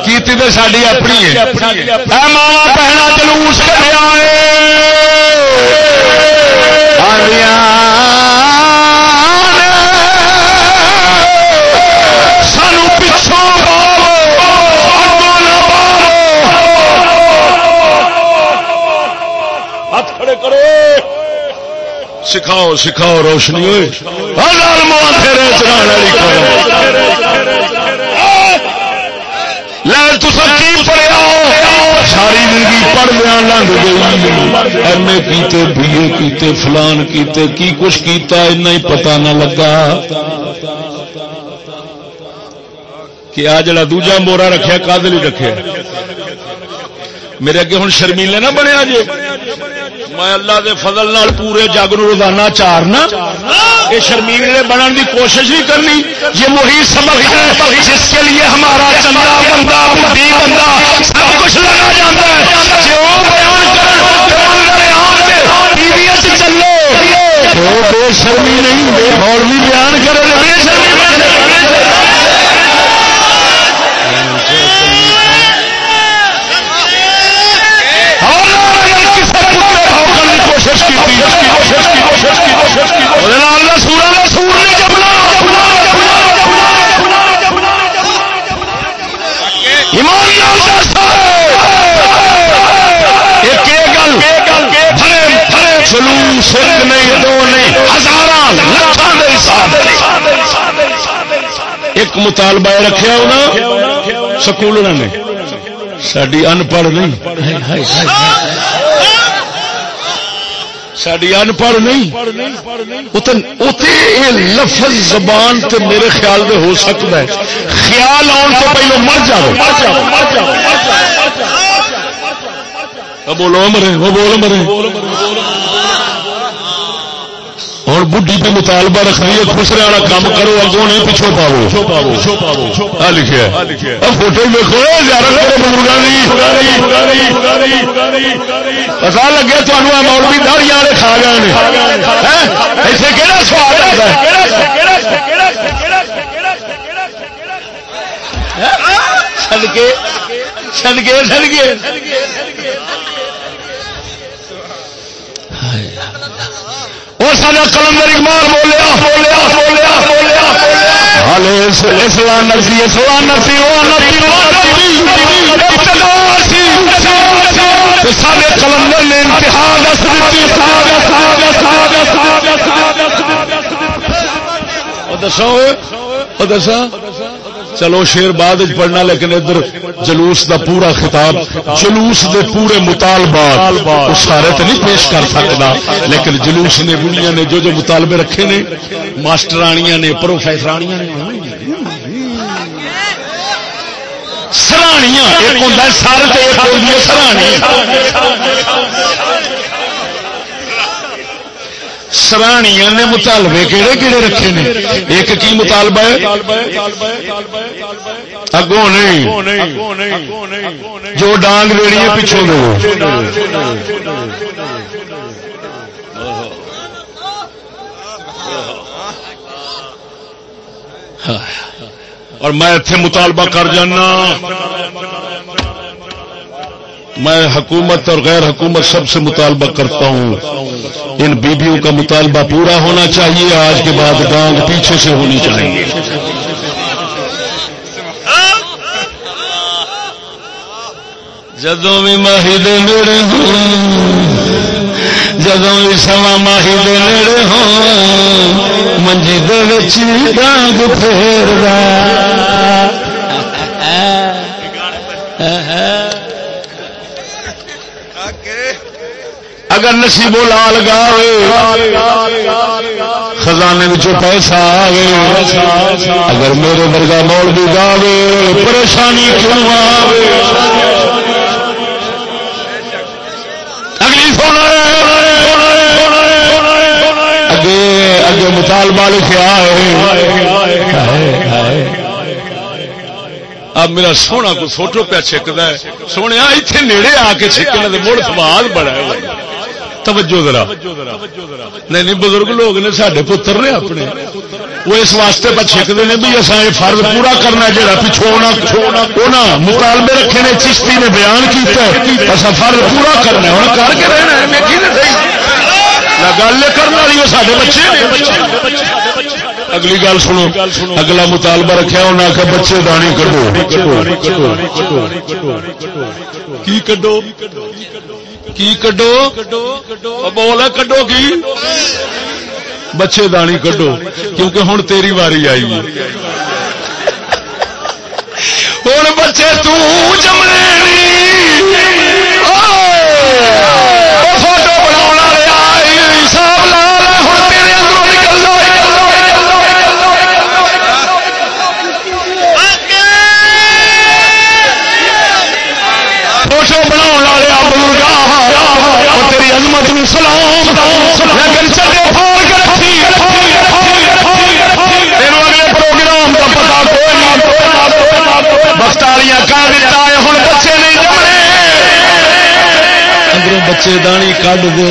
Speaker 1: کیتی تے ساری اپنی پہنا جلوس کریا کرو۔ سکھاؤ سکھاؤ روشنی ہوئے ساری زندگی پڑھ لیا لنگ گئی۔ ایم اے کیتے، بی اے کیتے، فلان کیتے، کی کچھ کیتا اتنا ہی پتا نہ لگا۔ کہ آ جڑا دوجا مورا رکھا کادل رکھے میرے اگے ہوں شرمیلے نہ بنیا جی میں اللہ دے فضل نال پورے جگ نو روزانہ چارنا یہ شرمیلے بنن دی کوشش نہیں کرنی، یہ وہی سبق ہے، جس کے لیے ہمارا چندہ بندہ بھی بندہ سب کچھ لگا جاتا ہے۔ جو بیان کرن بے شرمی نہیں اور بھی بیان کرے، بے شرمی ایک مطالبہ رکھا ہونا سکول نے۔ ساری ان پڑھ نہیں ساری ان پڑھ نہیں۔ لفظ زبان تے میرے خیال میں ہو سکتا ہے۔ خیال آن تو پہلو مر جاؤ۔ بولو مرے وہ بول مرے ہوں بڈی پہ مطالبہ رکھنی ہے خسرے والا کام کرو، اگوں نہیں پچھو پاو لکھا فوٹو دیکھو یار پتا لگے تمہیں مولوی داری والے کھا گئے ایسے کہڑا سوال ہے؟ سڑکے سڑکے سڑکے۔ سارا کلندر اقبال بولیا بولیا بولیا بولیا اسلام نرسی اسلام نرسی سارے کلندر نے انتہا دسو دسا چلو شیر بعد پڑھنا، لیکن ادھر جلوس دا پورا خطاب، جلوس دے پورے مطالبات سارے تو نہیں پیش کر سکتا لیکن جلوس نے بڑیاں نے جو جو مطالبے رکھے نے، ماسٹرانیاں نے، پروفیسرانیاں نے سرانیاں، ایک ہوتا ہے، سارے سرانیاں نے مطالبے کہڑے کہڑے رکھے نے؟ ایک کی مطالبہ ہے؟ اگوں نہیں۔ جو ڈانگ ریڑی ہے پچھوں دو۔ اور میں اتنے مطالبہ کر جانا۔ میں حکومت اور غیر حکومت سب سے مطالبہ کرتا ہوں ان بیویوں کا مطالبہ پورا ہونا چاہیے آج کے بعد ڈانگ پیچھے سے ہونی چاہیے جدوں بھی ماہی دے میرے ہوں جدوں بھی سوا ماہی دے میرے ہوں منجی دے ڈانگ پھیر اگر نصیبو لال گا خزانے پیسہ آئے اگر میرے ورگا مول بھی گاوے، پریشانی کیوں آئے اگلی سونا اگے اگے مطالبہ لکھا ہے اب میرا سونا کوئی فوٹو پہ چھکتا ہے۔ سونے اتنے نیڑے آ کے چھکنے مڑ سواد بڑا توجہ ذرا۔ نہیں نہیں، بزرگ لوگ نے سارے پتر نے اپنے۔ وہ اس واسطے پر چھکتے ہیں بھی اصا یہ فرض پورا کرنا جا پچھونا مطالبے رکھے نے، چشتی نے بیان کیا اصا فرض پورا کرنا ہوں کر کے رہنا گل کرنے والی وہ سارے بچے اگلی گل سنو۔ اگلا مطالبہ رکھا انہیں آخر بچے دانی کڈو۔ کی کڈو؟ کی کڈو؟ بول کڈو کی؟ بچے دانی کڈو، کیونکہ ہوں تیری واری آئی ہوں بچے تمنے ہاں؟ بچے دانی کھ دو۔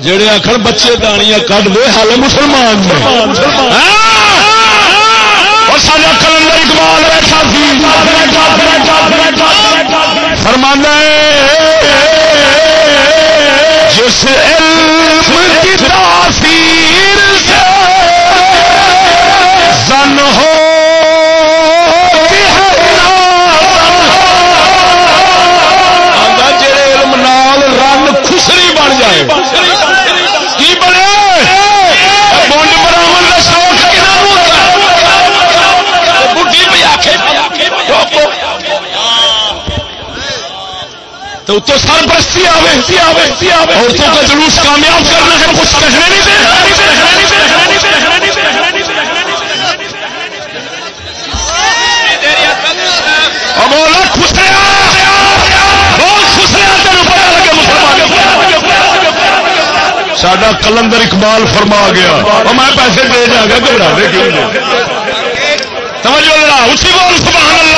Speaker 1: جڑے آخر بچے دانیاں کٹ دے حال مسلمان ہاں؟ فرمانا جس علم تو تو سرپرستی آوے عورتوں کا جلوس کامیاب کرنا ہے، کچھ کہنے نہیں سڈا کلندر اقبال فرما گیا۔ اور میں پیسے دے جا گا گھبرا دے کیوں توجہ لڑا اسی بول سبحان اللہ۔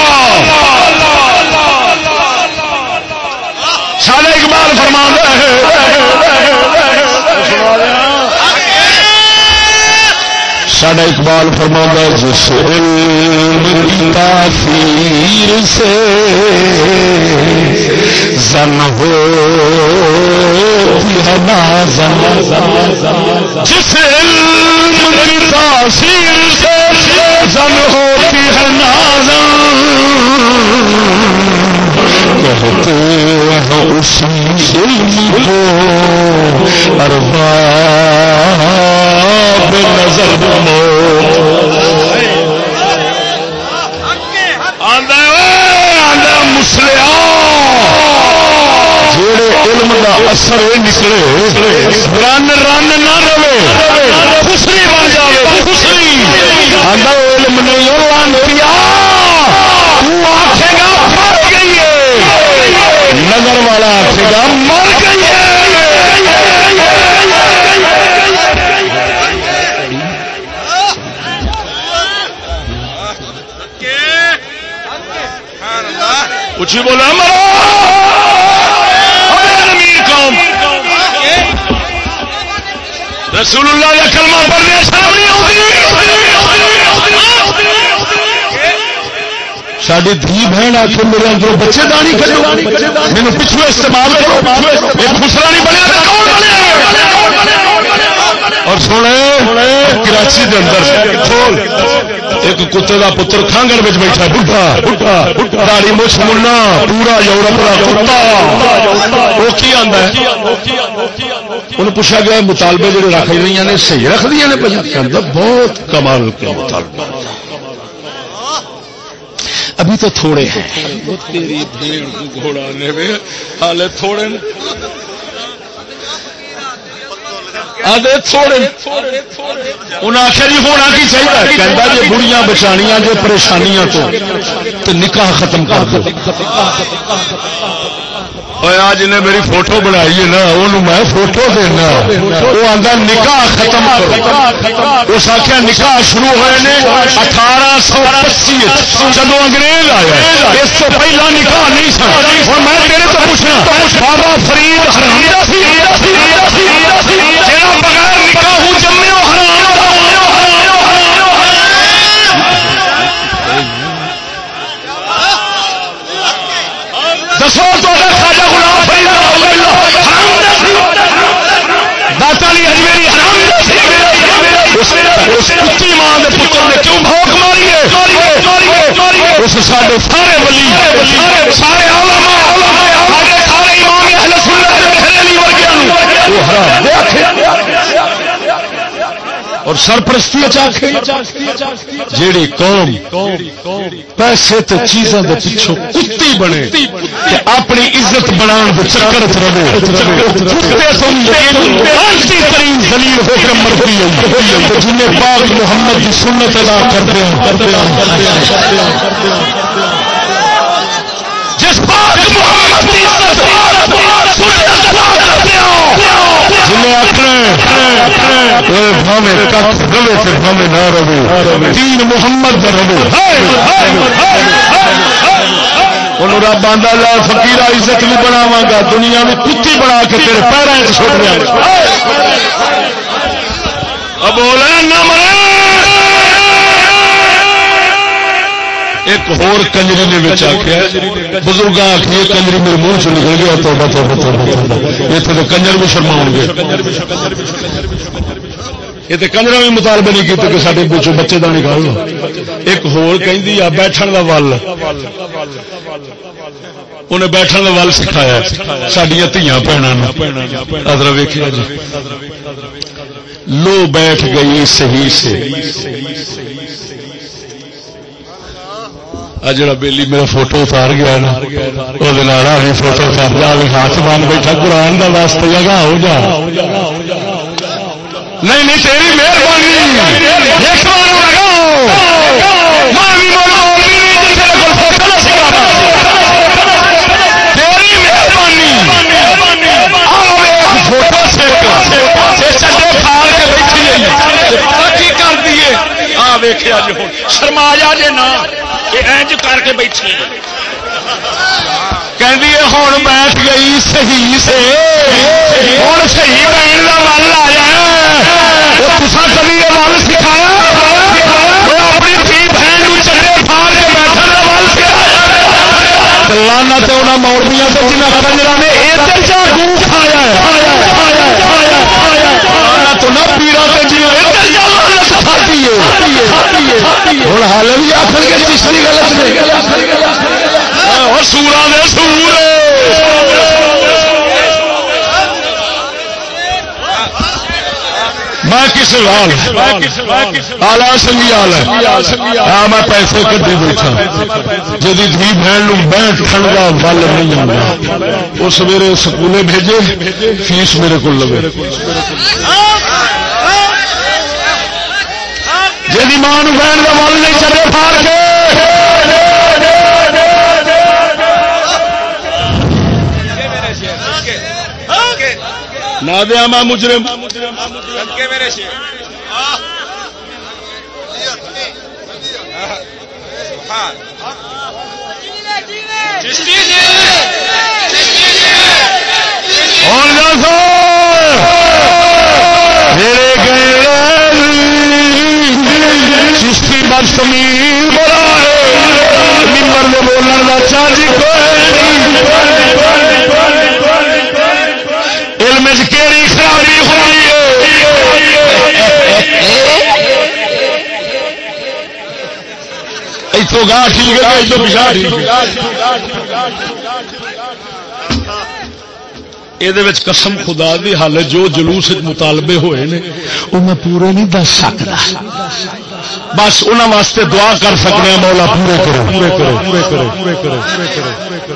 Speaker 1: مولانا اقبال فرما جس علم کی تاثیر سے زن ہو جس علم کی تاثیر سے زن ہوتی ہے نازن کہتے ہیں اسی علم کو ارباب نظر مو مسلیا جڑے علم دا اثر یہ نکلے رن رن نہ رہے خسری بن جائے خسری آدھا علم نہیں لانتی آخے گا نظر والا گا مر گئی بولا امیر قوم۔ رسول اللہ کا کلمہ پڑھنے شرم نہیں ہوتی ساری دھی بہن آ کے میرے اندر بچے دانی کرو میرے پچھو استعمال کرو۔ اور سونے، کراچی کے اندر ایک کتے کا پتر کانگڑ میں بیٹھا بڑھا داڑی مچھ ملنا، پورا یورپ کا کتا۔ وہ کی آتا ہے؟ انہوں پوچھا گیا، مطالبے جڑے رکھ رہی نے، صحیح رکھ دیا نے بہت کمال کا مطالبہ۔ ابھی تو تھوڑے ہیں۔ تیری گھوڑا حالے تھوڑے۔ انہیں آخیا جی ہونا کی چاہیے کہہ جی بڑیاں بچانیاں جو پریشانیاں تو نکاح ختم کر دو۔ آج نے میری فوٹو بنائی ہے نا وہ میں فوٹو دینا وہ آتا نکاح ختم کرو اس آخیا نکاح شروع ہوئے نے اٹھارہ سو پچی جب انگریز آیا اس سے پہلا نکاح نہیں سن اور میں تیرے تو پوچھنا بابا فرید بغیر نکاح جمے دسو تو اس سارے سارے ولی سارے سارے اور سرپرستی اچھا جیڑی قوم پیسے تو چیزوں کے پیچھوں کتی بنے اپنی عزت بنا چکر ترین ہو کر مرتی جنہیں پاک محمد کی سنت ادا کرتے ہیں جس پاک محمد کی سنت ادا کرتے ہو تین محمد رہے انہوں رب آدھا لا فکیر عزت بھی بناوا گا دنیا میں کتی بنا کے تیرے پیروں چھوٹ دیا بولا نہ مرے ایک ہور کنجری نے آخیا بزرگ آخری کنجری میرے منہ چ نکل گیا اتنے تو کنجر بھی شرما گے یہ تو کنجر بھی مطالبہ نہیں کیتے کہ سارے پوچھو بچے کا نکال لو ایک ہور کہ بیٹھن کا ول انہیں بیٹھن کا ول سکھایا سڈیا دیا بھن ادر ویخیا جی۔ لو بیٹھ گئی صحیح سے۔ جڑا بیلی میرا فوٹو اتار گیا نا وہ فوٹو اتار جا ہاتھ مان بیٹھا، قرآن کا واسطے جگہ ہو جا۔ نہیں نہیں، تیری مہربانی۔
Speaker 2: شرما شرمایا جی نہ اینج کر کے بیٹھی
Speaker 1: کہ ہوں بیٹھ گئی صحیح سے۔ ہوں صحیح بہن کا ول آیا تصا کبھی یہ ول سکھایا؟ اپنی تھی بہن چلے پھاڑ کے بیٹھنے کا ول سکھایا۔ لانا تو انہیں موربیاں تو جنہیں کنجر نے ادھر جا گوں کھایا تو نہ پیڑا تو جی ادھر جا ہوں بھی آخر تیسری سورا نے سور میں کس لال آلہ سنگھی آل ہے ہاں میں پیسے کٹے بیٹھا جی دھی بہن بہن ٹھنڈا بل نہیں آتا وہ سویرے سکولے بھیجے فیس میرے کو لگے جی ماں بہن کا مل نہیں چلے پھاڑ کے۔ نہ دیا ماں مجرم۔ میرے گئے چشتی بدتمی بڑا میں بولنے کا چاچی علم کیڑی خرابی ہوئی اتوں گاہ ٹھیک ہے اتوں پچھا یہ قسم خدا دی حال جو جلوس مطالبے ہوئے نے وہ میں پورے نہیں دس سکتا۔ بس انہوں واسطے دعا کر سکتے ہیں مولا پورے کرو پورے کرو پورے کرو پورے کرو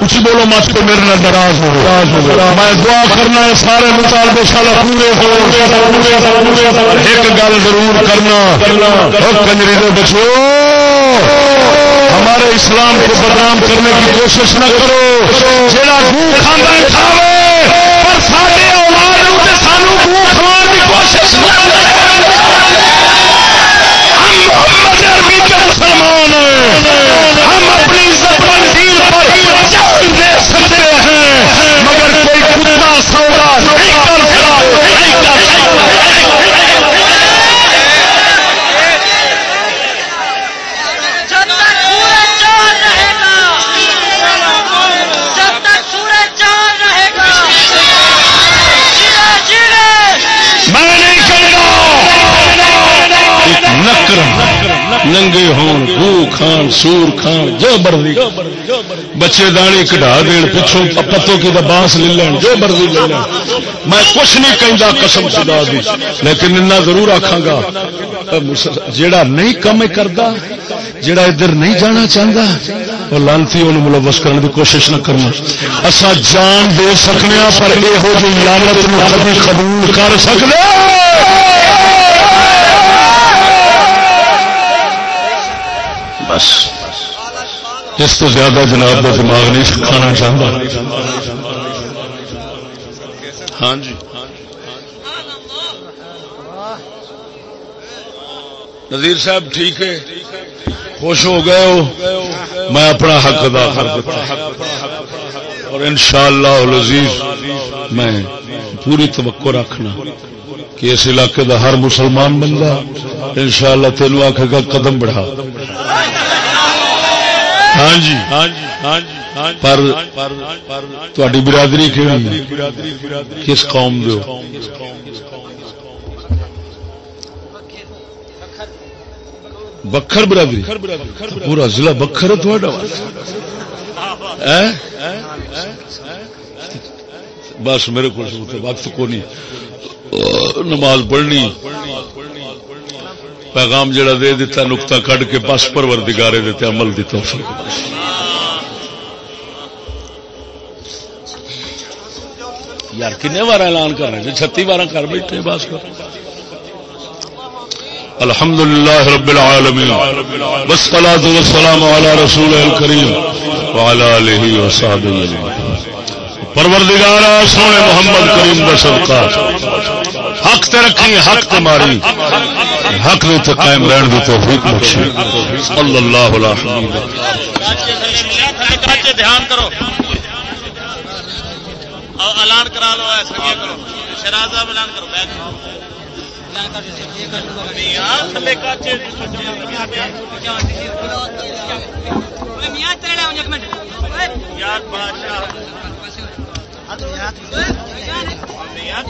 Speaker 1: کچھ بولو مت تو میرے نال ناراض ہو میں دعا کرنا ہے سارے مطالبے سارا پورے ہو۔ ایک گل ضرور کرنا۔ کنجری دے بچو۔ ہمارے اسلام کو بدنام کرنے کی کوشش نہ کرو۔ جہاں گوں کھانا کھاوے۔ سارے اولاد سانو منہ کھوان کی کوشش مسلمان ہم اپنی عزت تنظیم پر جان دے سکتے ہیں مگر کوئی کتا سودا نہیں کر ننگے ہون گو کھان، سور کھان، جو مرضی بچے داڑی کٹا دین، پچھوں پتوں کی بانس لے لین، جو مرضی لے لین۔ میں کچھ نہیں کہہ قسم خدا دی۔ لیکن اتنا ضرور آخا گا جیڑا نہیں کم کرتا جیڑا ادھر نہیں جانا چاہتا وہ لانتی ان ملوث کرنے کی کوشش نہ کرنا۔ اصا جان دے سکنے پر یہو جی لانت کبھی قبول کر سکتے بس اس تو زیادہ جناب کا دماغ نہیں کھانا چاہتا۔ ہاں جی۔ نظیر صاحب ٹھیک ہے؟ خوش ہو گئے ہو؟ میں اپنا حق ادا کر دیتا اور انشاءاللہ العزیز، میں پوری توقع رکھنا کہ اس علاقے دا ہر مسلمان بندہ انشاءاللہ شاء اللہ تینوں آخے گا قدم بڑھا۔ ہاں جی۔ پر تاری برادری کس قوم دو بکھر برادری۔ پورا ضلع بکھر ہے تھوڑا بس میرے کو وقت کو نہیں۔ نماز پڑھنی۔ پیغام جڑا دے دیتا، نقطہ کڈ کے بس پروردگارے دیتے عمل دی توفیق۔ یار، کنے بار اعلان کر رہے چھتی بار کر بیٹھے بس کر۔ الحمد لله رب العالمين والصلاة والسلام على رسول الكريم وعلى آله وصحبه اجمعين پروردگار سونے محمد کریم کا صدقہ۔ حق تے رکھی حق تے ماری۔ حق دے تے قائم رہن دی توفیق بخشی۔ صلی اللہ علیہ وسلم۔
Speaker 2: دھیان کرو۔ اعلان کرا لو ایسا کرو۔ شرازہ اعلان کرو بیٹھ یار بادشاہ